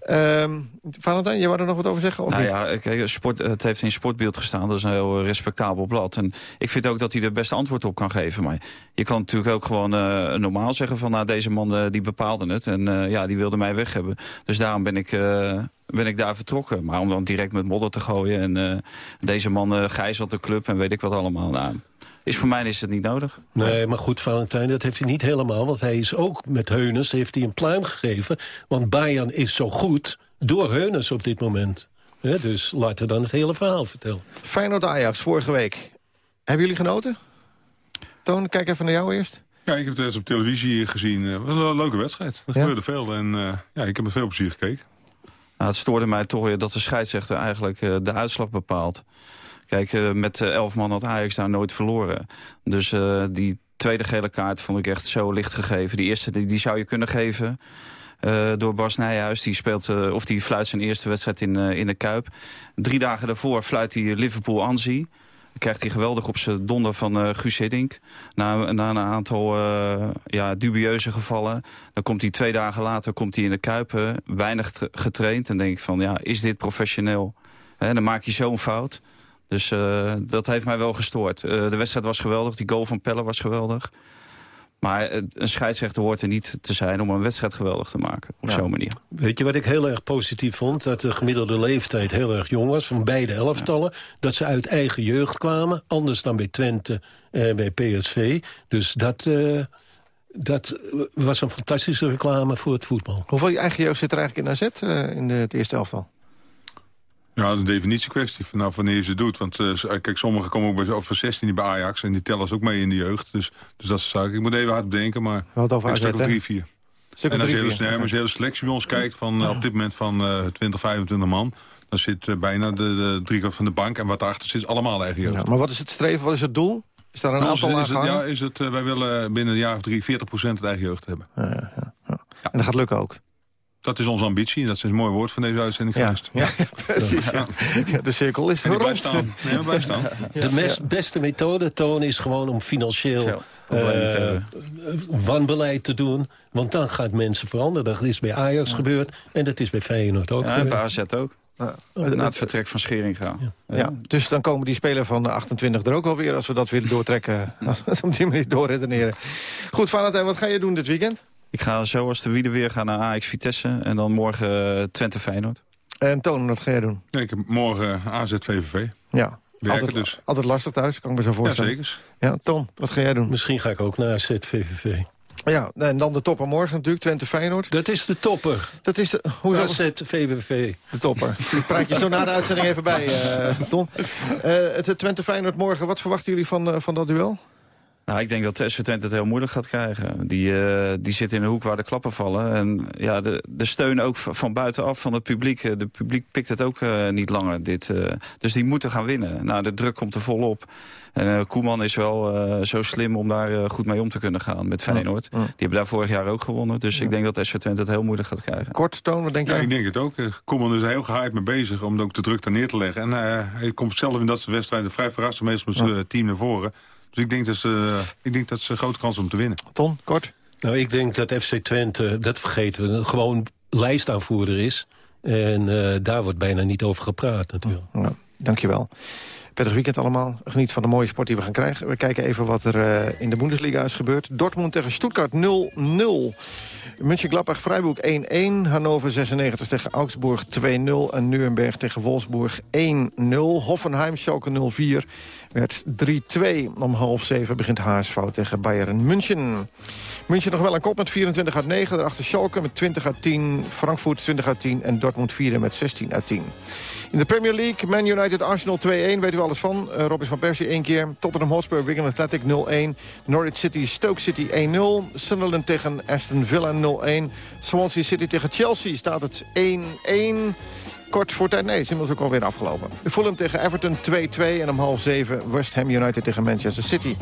Ehm Valentijn, je wou er nog wat over zeggen? Of Nou ja, kijk, sport, het heeft in Sportbeeld gestaan. Dat is een heel eh, respectabel blad. En ik vind ook dat hij er best antwoord op kan geven. Maar je kan natuurlijk ook gewoon eh, normaal zeggen van... nou, deze man die bepaalde het en eh, ja, die wilde mij weg hebben. Dus daarom ben ik, eh, ben ik daar vertrokken. Maar om dan direct met modder te gooien... en eh, deze man eh gijzelt de club en weet ik wat allemaal... Nou, is voor mij is het niet nodig. Nee, maar goed, Valentijn, dat heeft hij niet helemaal. Want hij is ook met Heunens, heeft hij een pluim gegeven. Want Bayern is zo goed door Heunens op dit moment. Hè, dus laten we dan het hele verhaal vertellen. Feyenoord-Ajax, vorige week. Hebben jullie genoten? Toon, kijk even naar jou eerst. Ja, ik heb het eens op televisie gezien. Het was een leuke wedstrijd. Er Ja? gebeurde veel en eh, ja, ik heb met veel plezier gekeken. Nou, het stoorde mij toch weer dat de scheidsrechter eigenlijk eh, de uitslag bepaalt. Kijk, eh, met eh, elf man had Ajax daar nooit verloren. Dus eh, die tweede gele kaart vond ik echt zo licht gegeven. Die eerste die, die zou je kunnen geven. uh, door Bas Nijhuis. Die, speelt, uh, of die fluit zijn eerste wedstrijd in, uh, in de Kuip. Drie dagen daarvoor fluit hij Liverpool-Anzi. Dan krijgt hij geweldig op zijn donder van Guus Hiddink. Na, na een aantal ja, dubieuze gevallen. Dan komt hij twee dagen later komt hij in de Kuip. weinig getraind. En denk ik van, ja, is dit professioneel? Hè, dan maak je zo'n fout. Dus uh, dat heeft mij wel gestoord. Uh, de wedstrijd was geweldig, die goal van Pelle was geweldig. Maar een scheidsrechter hoort er niet te zijn om een wedstrijd geweldig te maken. Op ja. zo'n manier. Weet je wat ik heel erg positief vond? Dat de gemiddelde leeftijd heel erg jong was. Van beide elftallen. Ja. Dat ze uit eigen jeugd kwamen. Anders dan bij Twente en bij PSV. Dus dat... Uh, dat was een fantastische reclame voor het voetbal. Hoeveel je eigen jeugd zit er eigenlijk in AZ uh, in de, het eerste elftal? Ja, een definitiekwestie van nou, wanneer je ze doet. Want uh, kijk, sommigen komen ook bij, op voor 16 bij Ajax... en die tellen ze ook mee in de jeugd. Dus, dus dat is zaak. Ik moet even hard bedenken, maar... Wat over een stuk 3, 4. En als je, hele, nee, als je hele selectie bij ons kijkt... van uh, op dit moment van uh, 20, 25 man... dan zit uh, bijna de, de driekwart van de bank... en wat daarachter zit, is allallemaal eigen jeugd. Ja, maar wat is het streven, wat is het doel? Is daar een doel aantal is het, Ja, is het, wij willen binnen een jaar of drie 40% het eigen jeugd hebben. Ja, ja, ja. En dat gaat lukken ook? Dat is onze ambitie. Dat is een mooi woord van deze uitzending ja, geweest. Ja, precies. Ja. Ja, de cirkel is rond. staan. Nee, blijft staan. De mes, beste methode, Toon, is gewoon om financieel uh, wanbeleid te doen. Want dan gaat mensen veranderen. Dat is bij Ajax gebeurd en dat is bij Feyenoord ook ja, gebeurd. bij AZ ook. Ja. Na het vertrek van Scheringa. Ja. ja. dus dan komen die spelers van de 28 er ook alweer... als we dat willen doortrekken, als we het op die manier doorredeneren. Goed, Valentijn, wat ga je doen dit weekend? Ik ga zo als de wielen weer gaan naar Ajax Vitesse. En dan morgen uh, Twente Feyenoord. En Toon, wat ga jij doen? Ja, ik heb morgen AZ VVV. Ja. Werken altijd, dus. altijd lastig thuis, kan ik me zo voorstellen. Ja, zeker. Ja, Toon, wat ga jij doen? Misschien ga ik ook naar AZ VVV. Ja, en dan de topper morgen natuurlijk, Twente Feyenoord. Dat is de topper. Dat is de... Hoezo? AZ VVV. De topper. Ik praat je zo na de uitzending even bij, uh, Ton. Uh, het Twente Feyenoord morgen, wat verwachten jullie van, uh, van dat duel? Nou, ik denk dat de SV Twente het heel moeilijk gaat krijgen. Die, uh, die zit in een hoek waar de klappen vallen. En ja, de, de steun ook van buitenaf van het publiek. De publiek pikt het ook uh, niet langer. Dit, uh, dus die moeten gaan winnen. Nou, de druk komt er volop. En Koeman is wel zo slim om daar goed mee om te kunnen gaan met Feyenoord. Ja, ja. Die hebben daar vorig jaar ook gewonnen. Dus ja. ik denk dat SV Twente het heel moeilijk gaat krijgen. Kort, Toon, wat denk jij? Ja, ik denk het ook. Koeman is er heel gehyped mee bezig om ook de druk daar neer te leggen. En hij komt zelf in dat soort wedstrijden vrij verrassend meestal met zijn team naar voren. Dus ik denk dat ze, ik denk dat ze een grote kans om te winnen. Ton, kort? Nou, ik denk dat FC Twente, dat vergeten we, gewoon lijstaanvoerder is. En uh, daar wordt bijna niet over gepraat natuurlijk. Ja, dankjewel. Prettig weekend allemaal. Geniet van de mooie sport die we gaan krijgen. We kijken even wat er uh, in de Bundesliga is gebeurd. Dortmund tegen Stuttgart 0-0. München-Gladbach Freiburg 1-1. Hannover 96 tegen Augsburg 2-0. En Nuremberg tegen Wolfsburg 1-0. Hoffenheim Schalke 0-4 werd 3-2. Om half zeven begint HSV tegen Bayern München. München nog wel een kop met 24 uit 9. Daarachter Schalke met 20 uit 10. Frankfurt 20 uit 10. En Dortmund vierde met 16 uit 10. In de Premier League, Man United Arsenal 2-1, weet u alles van. Uh, van Persie één keer. Tottenham Hotspur, Wigan Athletic 0-1. Norwich City, Stoke City 1-0. Sunderland tegen Aston Villa 0-1. Swansea City tegen Chelsea staat het 1-1. Kort voor tijd, nee, is inmiddels ook alweer afgelopen. Fulham tegen Everton 2-2 en om half 7 West Ham United tegen Manchester City.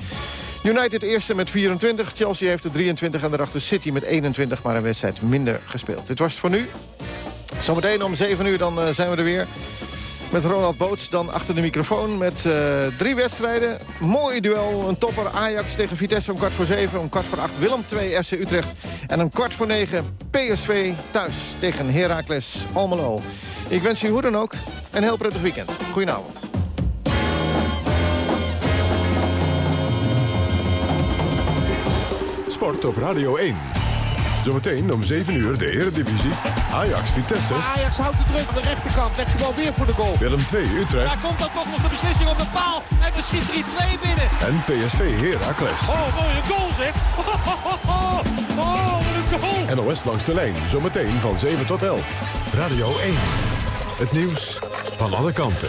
United eerste met 24, Chelsea heeft er 23 en daarachter City met 21, maar een wedstrijd minder gespeeld. Dit was het voor nu. Zometeen om 7 uur dan uh, zijn we er weer. Met Ronald Boots dan achter de microfoon met uh, drie wedstrijden. Mooi duel, een topper Ajax tegen Vitesse om kwart voor zeven. Om kwart voor acht Willem 2 FC Utrecht. En om kwart voor negen PSV thuis tegen Heracles Almelo. Ik wens u hoe dan ook een heel prettig weekend. Goedenavond. Sport op Radio 1. Zometeen om 7 uur de Eredivisie. Ajax Vitesse. Maar Ajax houdt de druk aan de rechterkant. Legt de bal weer voor de goal. Willem 2 Utrecht. Daar komt dan toch nog de beslissing op de paal. En we schiet 3-2 binnen. En PSV Heracles. Oh, mooie goal zeg. Oh, wat een goal. NOS langs de lijn. Zometeen van 7 tot 11. Radio 1. Het nieuws van alle kanten.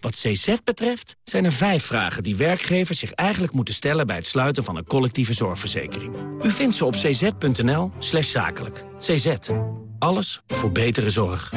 Wat CZ betreft zijn er vijf vragen die werkgevers zich eigenlijk moeten stellen... bij het sluiten van een collectieve zorgverzekering. U vindt ze op cz.nl slash zakelijk. CZ. Alles voor betere zorg.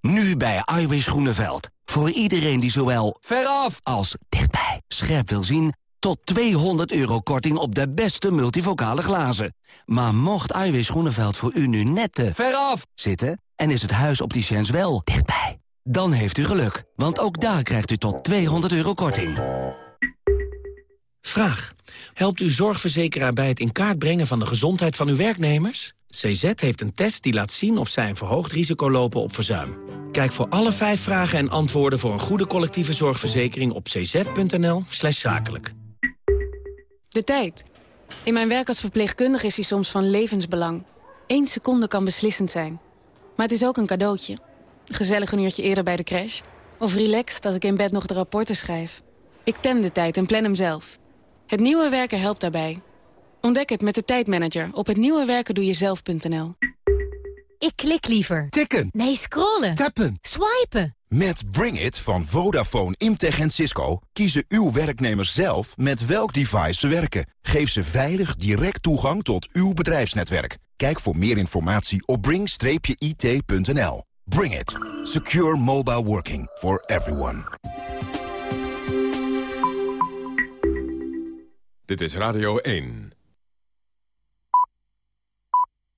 Nu bij Iwis Groeneveld. Voor iedereen die zowel veraf als dichtbij scherp wil zien... tot 200 euro korting op de beste multivocale glazen. Maar mocht Iwis Groeneveld voor u nu net te veraf zitten... en is het huis op die wel dichtbij... dan heeft u geluk, want ook daar krijgt u tot 200 euro korting. Vraag. Helpt uw zorgverzekeraar bij het in kaart brengen van de gezondheid van uw werknemers? CZ heeft een test die laat zien of zij een verhoogd risico lopen op verzuim. Kijk voor alle vijf vragen en antwoorden voor een goede collectieve zorgverzekering op cz.nl slash zakelijk. De tijd. In mijn werk als verpleegkundige is die soms van levensbelang. Eén seconde kan beslissend zijn. Maar het is ook een cadeautje. Gezellig een uurtje eerder bij de crash. Of relaxed als ik in bed nog de rapporten schrijf. Ik tem de tijd en plan hem zelf. Het nieuwe werken helpt daarbij. Ontdek het met de tijdmanager op hetnieuwewerkendoejezelf.nl. Ik klik liever. Tikken. Nee, scrollen. Tappen. Swipen. Met Bring It van Vodafone, Imtech en Cisco kiezen uw werknemers zelf met welk device ze werken. Geef ze veilig direct toegang tot uw bedrijfsnetwerk. Kijk voor meer informatie op bring-it.nl. Bring It. Secure mobile working for everyone. Dit is Radio 1.